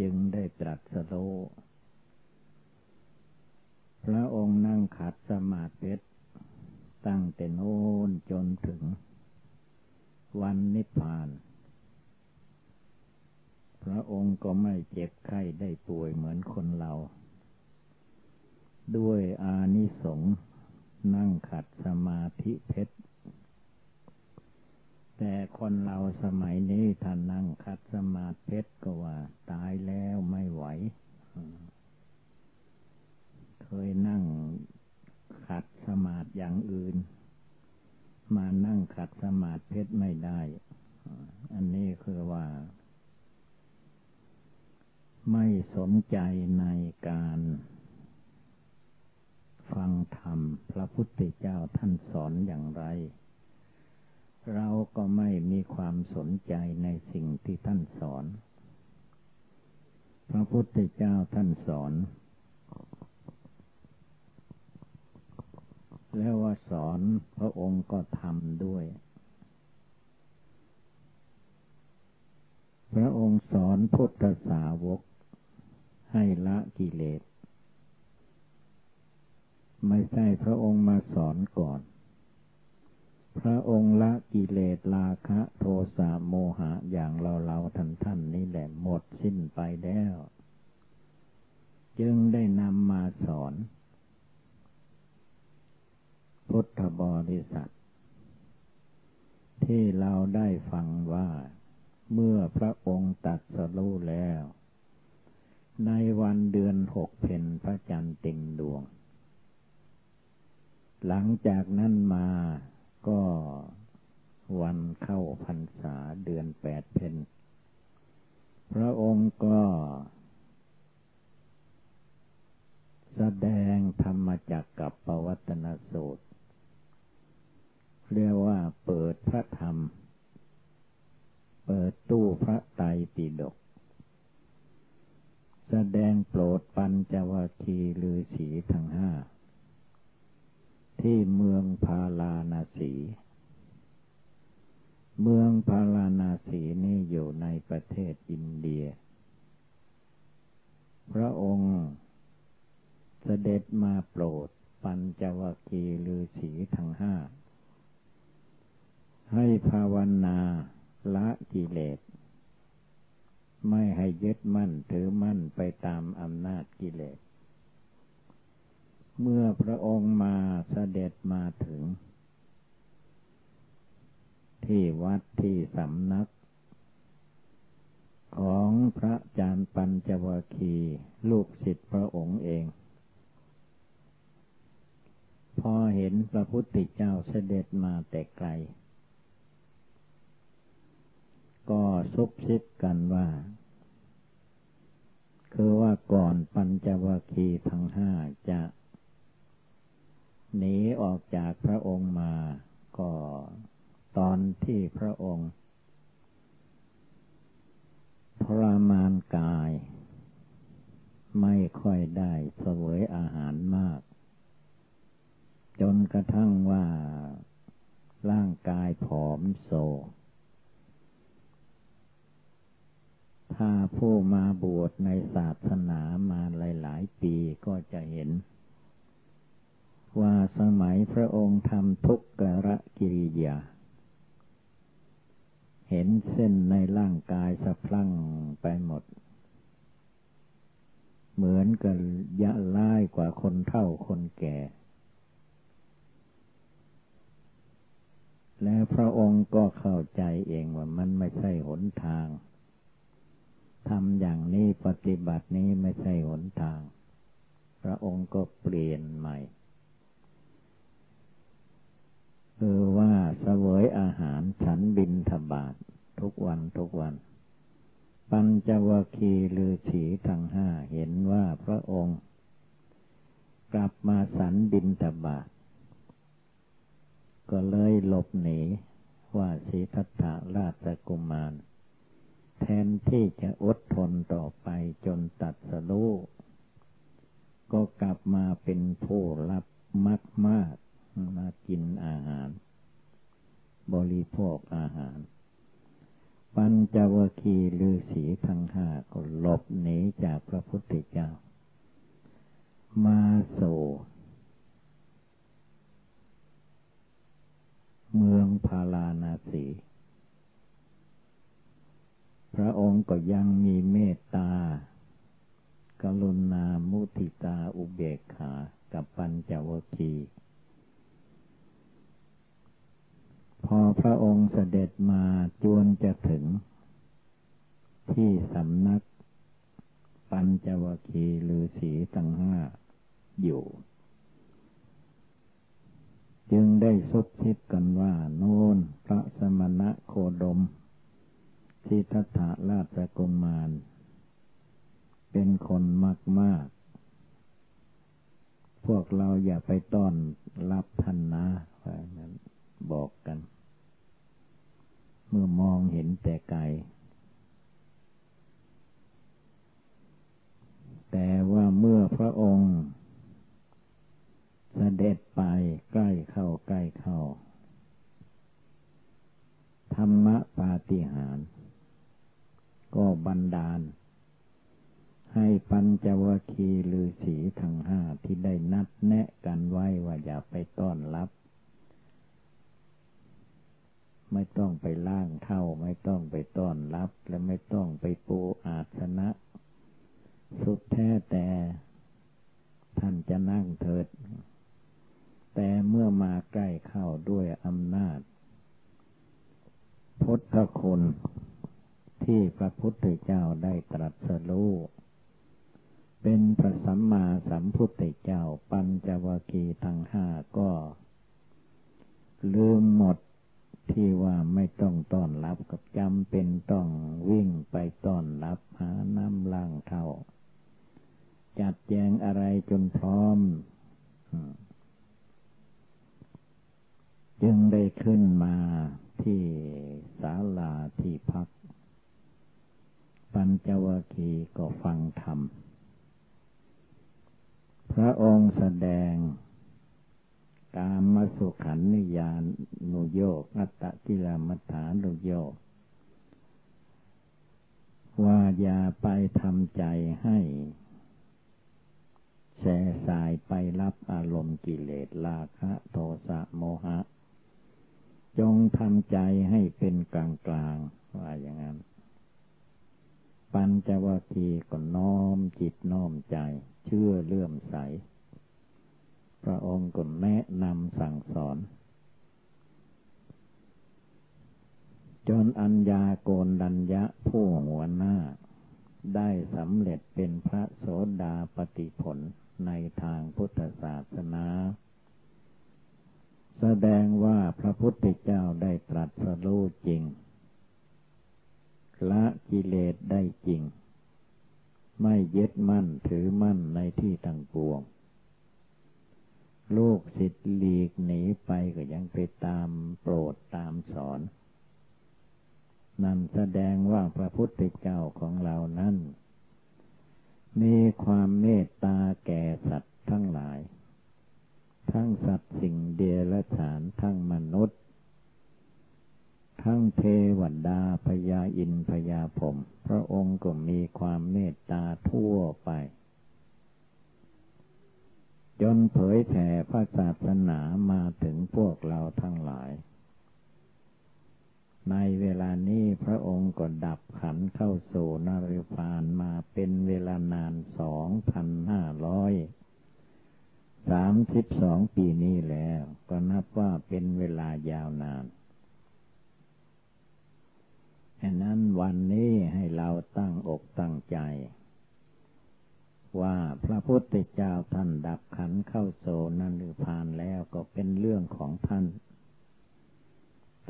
จึงได้ตรัสโลพระองค์นั่งขัดสมาธิตั้งแต่โน้นจนถึง วันนิพพาน พระองค์ก็ไม่เจ็บไข้ได้ป่วยเหมือนคนเรา ด้วยอานิสงส์นั่งขัดสมาธิเพชร แต่คนเราสมัยนี้ท่านนั่งคัดสมาธิเพชรก็ ที่เมืองพาลานาสี เมืองพาลานาสีนี่อยู่ในประเทศอินเดีย พระองค์เสด็จมาโปรดปัญจวัคคีฤาษีทั้งห้า ให้ภาวนาละกิเลส ไม่ให้ยึดมั่นถือมั่นไปตามอำนาจกิเลส เมื่อพระองค์มาเสด็จมาถึง ที่วัดที่สำนัก ของพระจารย์ปัญจวคีลูกศิษย์พระองค์เอง พอเห็นพระพุทธเจ้าเสด็จมาแต่ไกล ก็ซุบซิบกันว่าคือว่าก่อนปัญจวคีทั้งห้าจะ หนีออกจากพระองค์มา ก็ตอนที่พระองค์ทรมานกาย ไม่ค่อยได้เสวยอาหารมาก จนกระทั่งว่า ร่างกายผอมโซ ถ้าผู้มาบวชในศาสนามาหลาย ๆ ปีก็จะเห็น ว่าสมัยพระองค์ทำทุกกระกิริยา เห็นเส้นในร่างกายสะพลั่งไปหมด เหมือนกับยะล่ายกว่าคนเท่าคนแก่ แล้วพระองค์ก็เข้าใจเองว่ามันไม่ใช่หนทางทำอย่างนี้ปฏิบัตินี้ไม่ใช่หนทาง พระองค์ก็เปลี่ยนใหม่ คือว่าเสวยอาหารฉันบินทบาททุกวันทุกวัน ปัญจวคีลือฉีทั้งห้าเห็นว่าพระองค์ กลับมาสันบินทบาทก็เลยหลบหนีว่าสีทัตถราชกุมาร แทนที่จะอดทนต่อไปจนตัดสลูก็กลับมาเป็นผู้รับมากมาก มากินอาหาร บริโภคอาหาร ปัญจวคีฤาษีทั้งห้าก็หลบหนีจากพระพุทธเจ้า มาโซเมืองพาลานาสี พระองค์ก็ยังมีเมตตา กรุณามุทิตาอุเบกขา กับปัญจวคี พอพระองค์เสด็จมาจวนจะถึง ที่สำนัก ปัญจวคีหรือสีตั้งห้าอยู่ จึงได้สุดคิดกันว่า โน่นพระสมณะโคดมทิทัตถาราชกุมาร เป็นคนมากมากพวกเราอย่าไปต้อนรับท่านนะนั้นบอกกัน เมื่อมองเห็นแต่ไกลต่ว่าเมื่อพระองค์ เสด็จไปใกล้เข้าใกล้เข้า ธรรมปาฏิหาร ก็บันดาล ให้ปัญจวคีลือสีทั้งห้าที่ได้นัดแนะกันไว้ว่าอย่าไปต้อนรับไม่ต้องไปล่างเท่าไม่ต้องไปต้อนรับ และไม่ต้องไปปูอาสนะ สุดแท้แต่ท่านจะนั่งเถิด แต่เมื่อมาใกล้เข้าด้วยอำนาจพุทธคุณที่พระพุทธเจ้าได้ตรัสรู้เป็นพระสัมมาสัมพุทธเจ้าปัญจวคีทั้งห้าก็ลืมหมดที่ว่าไม่ต้องต้อนรับกับจำเป็นต้องวิ่งไปต้อนรับหาน้ำล้างเท่า จัดแจงอะไรจนพร้อม จึงได้ขึ้นมาที่ศาลาที่พัก ปัญจวคีก็ฟังธรรม พระองค์แสดงกามมาสุขันนิยานุโยกอัตตกิลมัฏฐานุโยกว่าอย่าไปทำใจให้แช่สายไปรับอารมณ์กิเลสราคะ โทสะโมหะ จงทำใจให้เป็นกลางกลางว่าอย่างนั้น ปัญจวัคคีย์ก็น้อมจิตน้อมใจ เชื่อเลื่อมใสพระองค์ ก็แนะนำสั่งสอน จนอัญญาโกนดัญญะผู้หัวหน้า ได้สำเร็จเป็นพระโสดาปติผลในทางพุทธศาสนา แสดงว่าพระพุทธเจ้าได้ตรัสรู้จริงละกิเลสได้จริง ไม่ยึดมั่นถือมั่นในที่ต่างปวง ลูกศิษย์หลีกหนีไปก็ยังไปตามโปรดตามสอนนั่นแสดงว่าพระพุทธเจ้าของเรานั้น มีความเมตตาแก่สัตว์ทั้งหลาย ทั้งสัตว์สิ่งเดียรฉานทั้งมนุษย์ ทั้งเทวดาพญาอินพญาผม พระองค์ก็มีความเมตตาทั่วไป จนเผยแผ่พระศาสนามาถึงพวกเราทั้งหลาย ในเวลานี้พระองค์ก็ดับขันเข้าสู่นริพานมาเป็นเวลานานสองพันห้าร้อยสามสิบสองปีนี้แล้ว ก็นับว่าเป็นเวลายาวนานฉะนั้นวันนี้ให้เราตั้งอกตั้งใจ ว่าพระพุทธเจ้าท่านดับขันเข้าโซนันหรือผ่านแล้วก็เป็นเรื่องของท่าน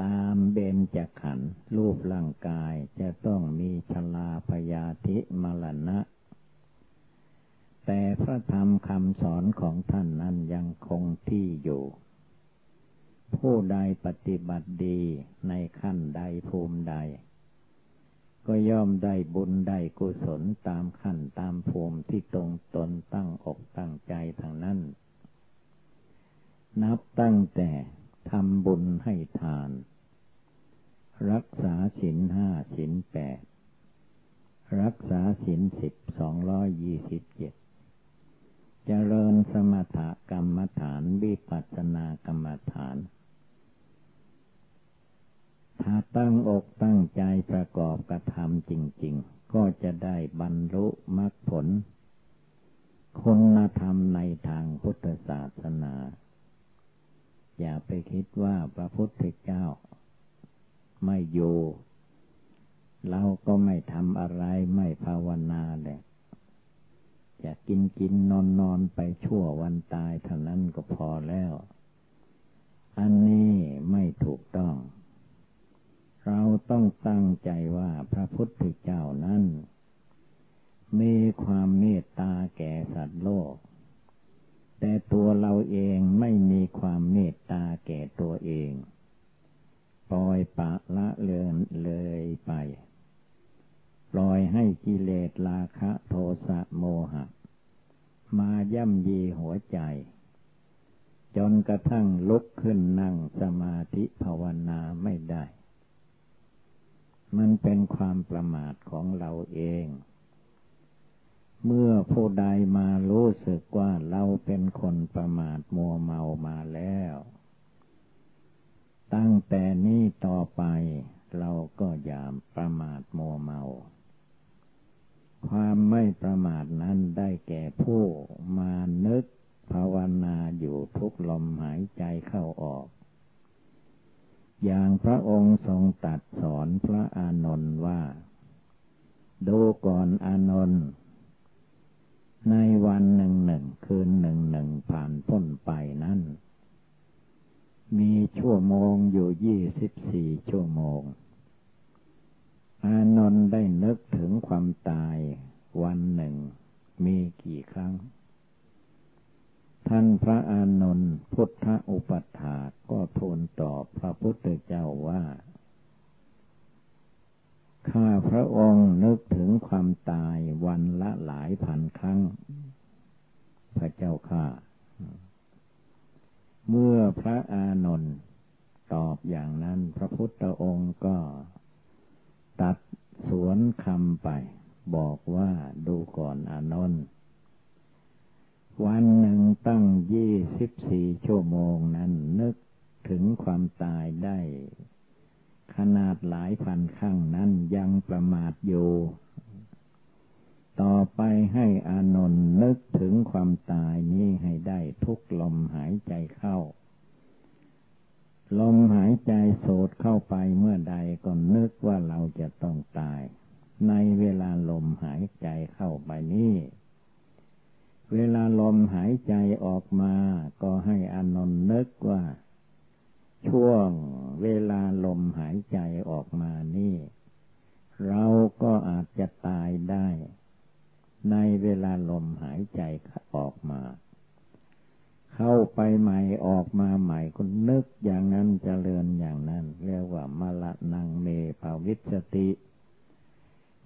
ตามเบญจขันรูปร่างกายจะต้องมีชลาพยาธิมรณะ แต่พระธรรมคำสอนของท่านนั้นยังคงที่อยู่ ผู้ใดปฏิบัติดีในขั้นใดภูมิใด ก็ย่อมได้บุญได้กุศลตามขั้นตามภูมิที่ตรงตนตั้งอกตั้งใจทางนั้น นับตั้งแต่ทำบุญให้ทาน รักษาศีลห้าศีลแปดรักษาศีลสิบสองร้อยยี่สิบเจ็ดเจริญสมถกรรมฐานวิปัสสนากรรมฐาน ถ้าตั้งอกตั้งใจประกอบกระทำจริง ๆ ก็จะได้บรรลุมรรคผล คุณธรรมในทางพุทธศาสนา อย่าไปคิดว่าพระพุทธเจ้า ไม่อยู่เราก็ไม่ทำอะไรไม่ภาวนาแหละจะกินกินนอนนอนไปชั่ววันตายเท่านั้นก็พอแล้ว อันนี้ไม่ถูกต้อง เราต้องตั้งใจว่าพระพุทธเจ้านั้น มีความเมตตาแก่สัตว์โลก แต่ตัวเราเองไม่มีความเมตตาแก่ตัวเอง ปล่อยปะละเลือนเลยไป ปล่อยให้กิเลสราคะโทสะโมหะ มาย่ำยีหัวใจจนกระทั่งลุกขึ้นนั่งสมาธิภาวนาไม่ได้ มันเป็นความประมาทของเราเอง เมื่อผู้ใดมารู้สึกว่าเราเป็นคนประมาทมัวเมามาแล้ว ตั้งแต่นี้ต่อไปเราก็อย่าประมาทโมเมา ความไม่ประมาทนั้นได้แก่ผู้มานึกภาวนาอยู่ทุกลมหายใจเข้าออก อย่างพระองค์ทรงตัดสอนพระอานนท์ว่า ดูก่อนอานนท์ในวันหนึ่งหนึ่งคืนหนึ่งหนึ่งผ่านพ้นไปนั้น มีชั่วโมงอยู่ยี่สิบสี่ชั่วโมง อานนท์ได้นึกถึงความตายวันหนึ่งมีกี่ครั้ง ท่านพระอานนท์พุทธอุปัฏฐาก็ทูลตอบพระพุทธเจ้าว่า ข้าพระองค์นึกถึงความตายวันละหลายพันครั้ง พระเจ้าข้า เมื่อพระอานนท์ตอบอย่างนั้นพระพุทธองค์ก็ตัดสวนคำไป บอกว่าดูก่อนอานนท์ วันหนึ่งตั้งยี่สิบสี่ชั่วโมงนั้นนึกถึงความตายได้ ขนาดหลายพันครั้งนั้นยังประมาทอยู่ ต่อไปให้อานนท์นึกถึงความตายนี้ให้ได้ทุกลมหายใจเข้า ลมหายใจโสดเข้าไปเมื่อใดก็นึกว่าเราจะต้องตาย ในเวลาลมหายใจเข้าไปนี้ เวลาลมหายใจออกมา ก็ให้อานนท์นึกว่า ช่วงเวลาลมหายใจออกมานี่ เราก็อาจจะตายได้ ในเวลาลมหายใจออกมา เข้าไปใหม่ออกมาใหม่ก็นึกอย่างนั้นจเจริญอย่างนั้น เรียกว่ามละนังเมภาวิสติ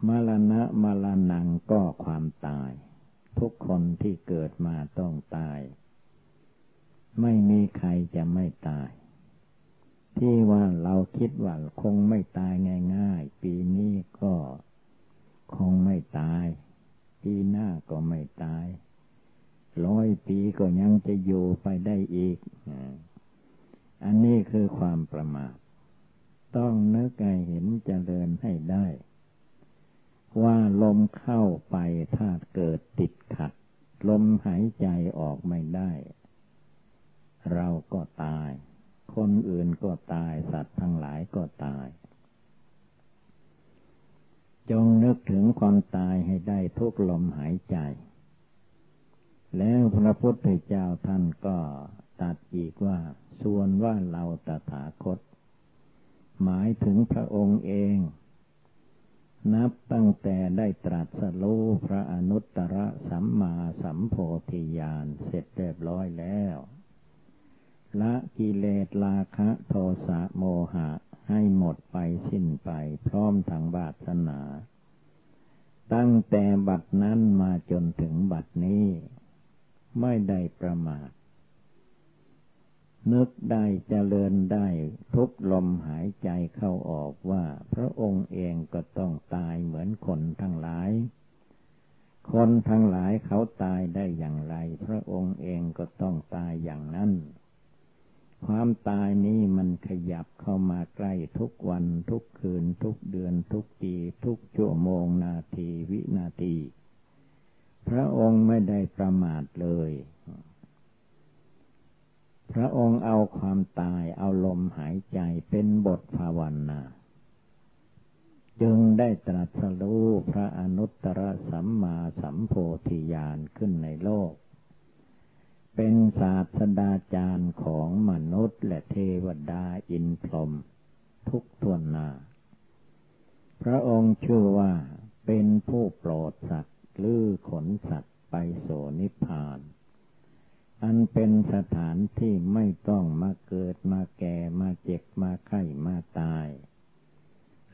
มรณะมรณังก็ความตาย ทุกคนที่เกิดมาต้องตาย ไม่มีใครจะไม่ตาย ที่ว่าเราคิดว่าคงไม่ตายง่ายๆ ปีนี้ก็คงไม่ตาย ปีหน้าก็ไม่ตาย ร้อยปีก็ยังจะอยู่ไปได้อีก อันนี้คือความประมาท ต้องนึกให้เห็นจเจริญให้ได้ ว่าลมเข้าไปถ้าเกิดติดขัด ลมหายใจออกไม่ได้ เราก็ตาย คนอื่นก็ตาย สัตว์ทั้งหลายก็ตาย จงนึกถึงความตายให้ได้ทุกลมหายใจ แล้วพระพุทธเจ้าท่านก็ตัดอีกว่า ส่วนว่าเราตถาคต หมายถึงพระองค์เอง นับตั้งแต่ได้ตรัสรู้พระอนุตตรสัมมาสัมโพธิญาณเสร็จเรียบร้อยแล้ว ละกิเลสราคะโทสะโมหะให้หมดไปสิ้นไปพร้อมทางบาสนา ตั้งแต่บัดนั้นมาจนถึงบัดนี้ ไม่ได้ประมาท นึกได้เจริญได้ทุกลมหายใจเข้าออกว่า พระองค์เองก็ต้องตายเหมือนคนทั้งหลาย คนทั้งหลายเขาตายได้อย่างไร พระองค์เองก็ต้องตายอย่างนั้น ความตายนี้มันขยับเข้ามาใกล้ทุกวันทุกคืนทุกเดือนทุกปีทุกชั่วโมงนาทีวินาที พระองค์ไม่ได้ประมาทเลย พระองค์เอาความตายเอาลมหายใจเป็นบทภาวนา จึงได้ตรัสรู้พระอนุตตรสัมมาสัมโพธิญาณขึ้นในโลก เป็นศาสดาจารย์ของมนุษย์และเทวดาอินพรหมทุกทวนนา พระองค์ชื่อว่าเป็นผู้โปรดสัตว์ลือขนสัตว์ไปโสนิพพาน อันเป็นสถานที่ไม่ต้องมาเกิดมาแก่มาเจ็บมาไข้มาตาย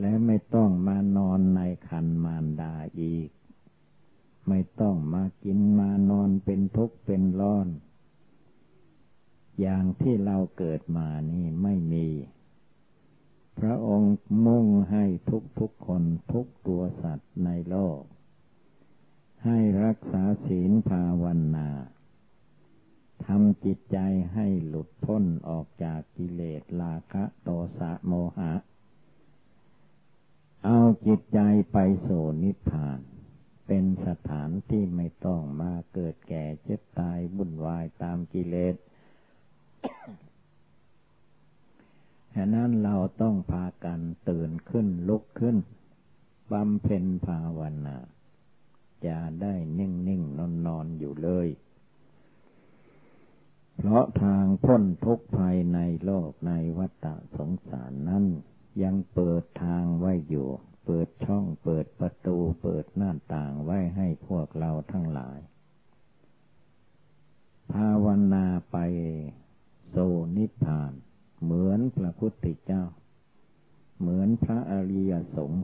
และไม่ต้องมานอนในคันมารดาอีก ไม่ต้องมากินมานอนเป็นทุกข์เป็นร้อน อย่างที่เราเกิดมานี่ไม่มี พระองค์มุ่งให้ทุกทุกคนทุกตัวสัตว์ในโลก ให้รักษาศีลภาวนา ทำจิตใจให้หลุดพ้นออกจากกิเลสราคะโทสะโมหะ เอาจิตใจไปสู่นิพพาน เป็นสถานที่ไม่ต้องมาเกิดแก่เจ็บตายบุ่นวายตามกิเลสฉะนั้นเราต้องพากันตื่นขึ้นลุกขึ้นบำเพ็ญภาวนาจะได้นิ่งนิ่งนอนนอนอยู่เลย เพราะทางพ้นทุกข์ภายในโลกในวัฏสงสารนั้นยังเปิดทางไว้อยู่ เปิดช่องเปิดประตูเปิดหน้าต่างไว้ให้พวกเราทั้งหลาย ภาวนาไปโซนิพพาน เหมือนพระพุทธเจ้า เหมือนพระอริยสงส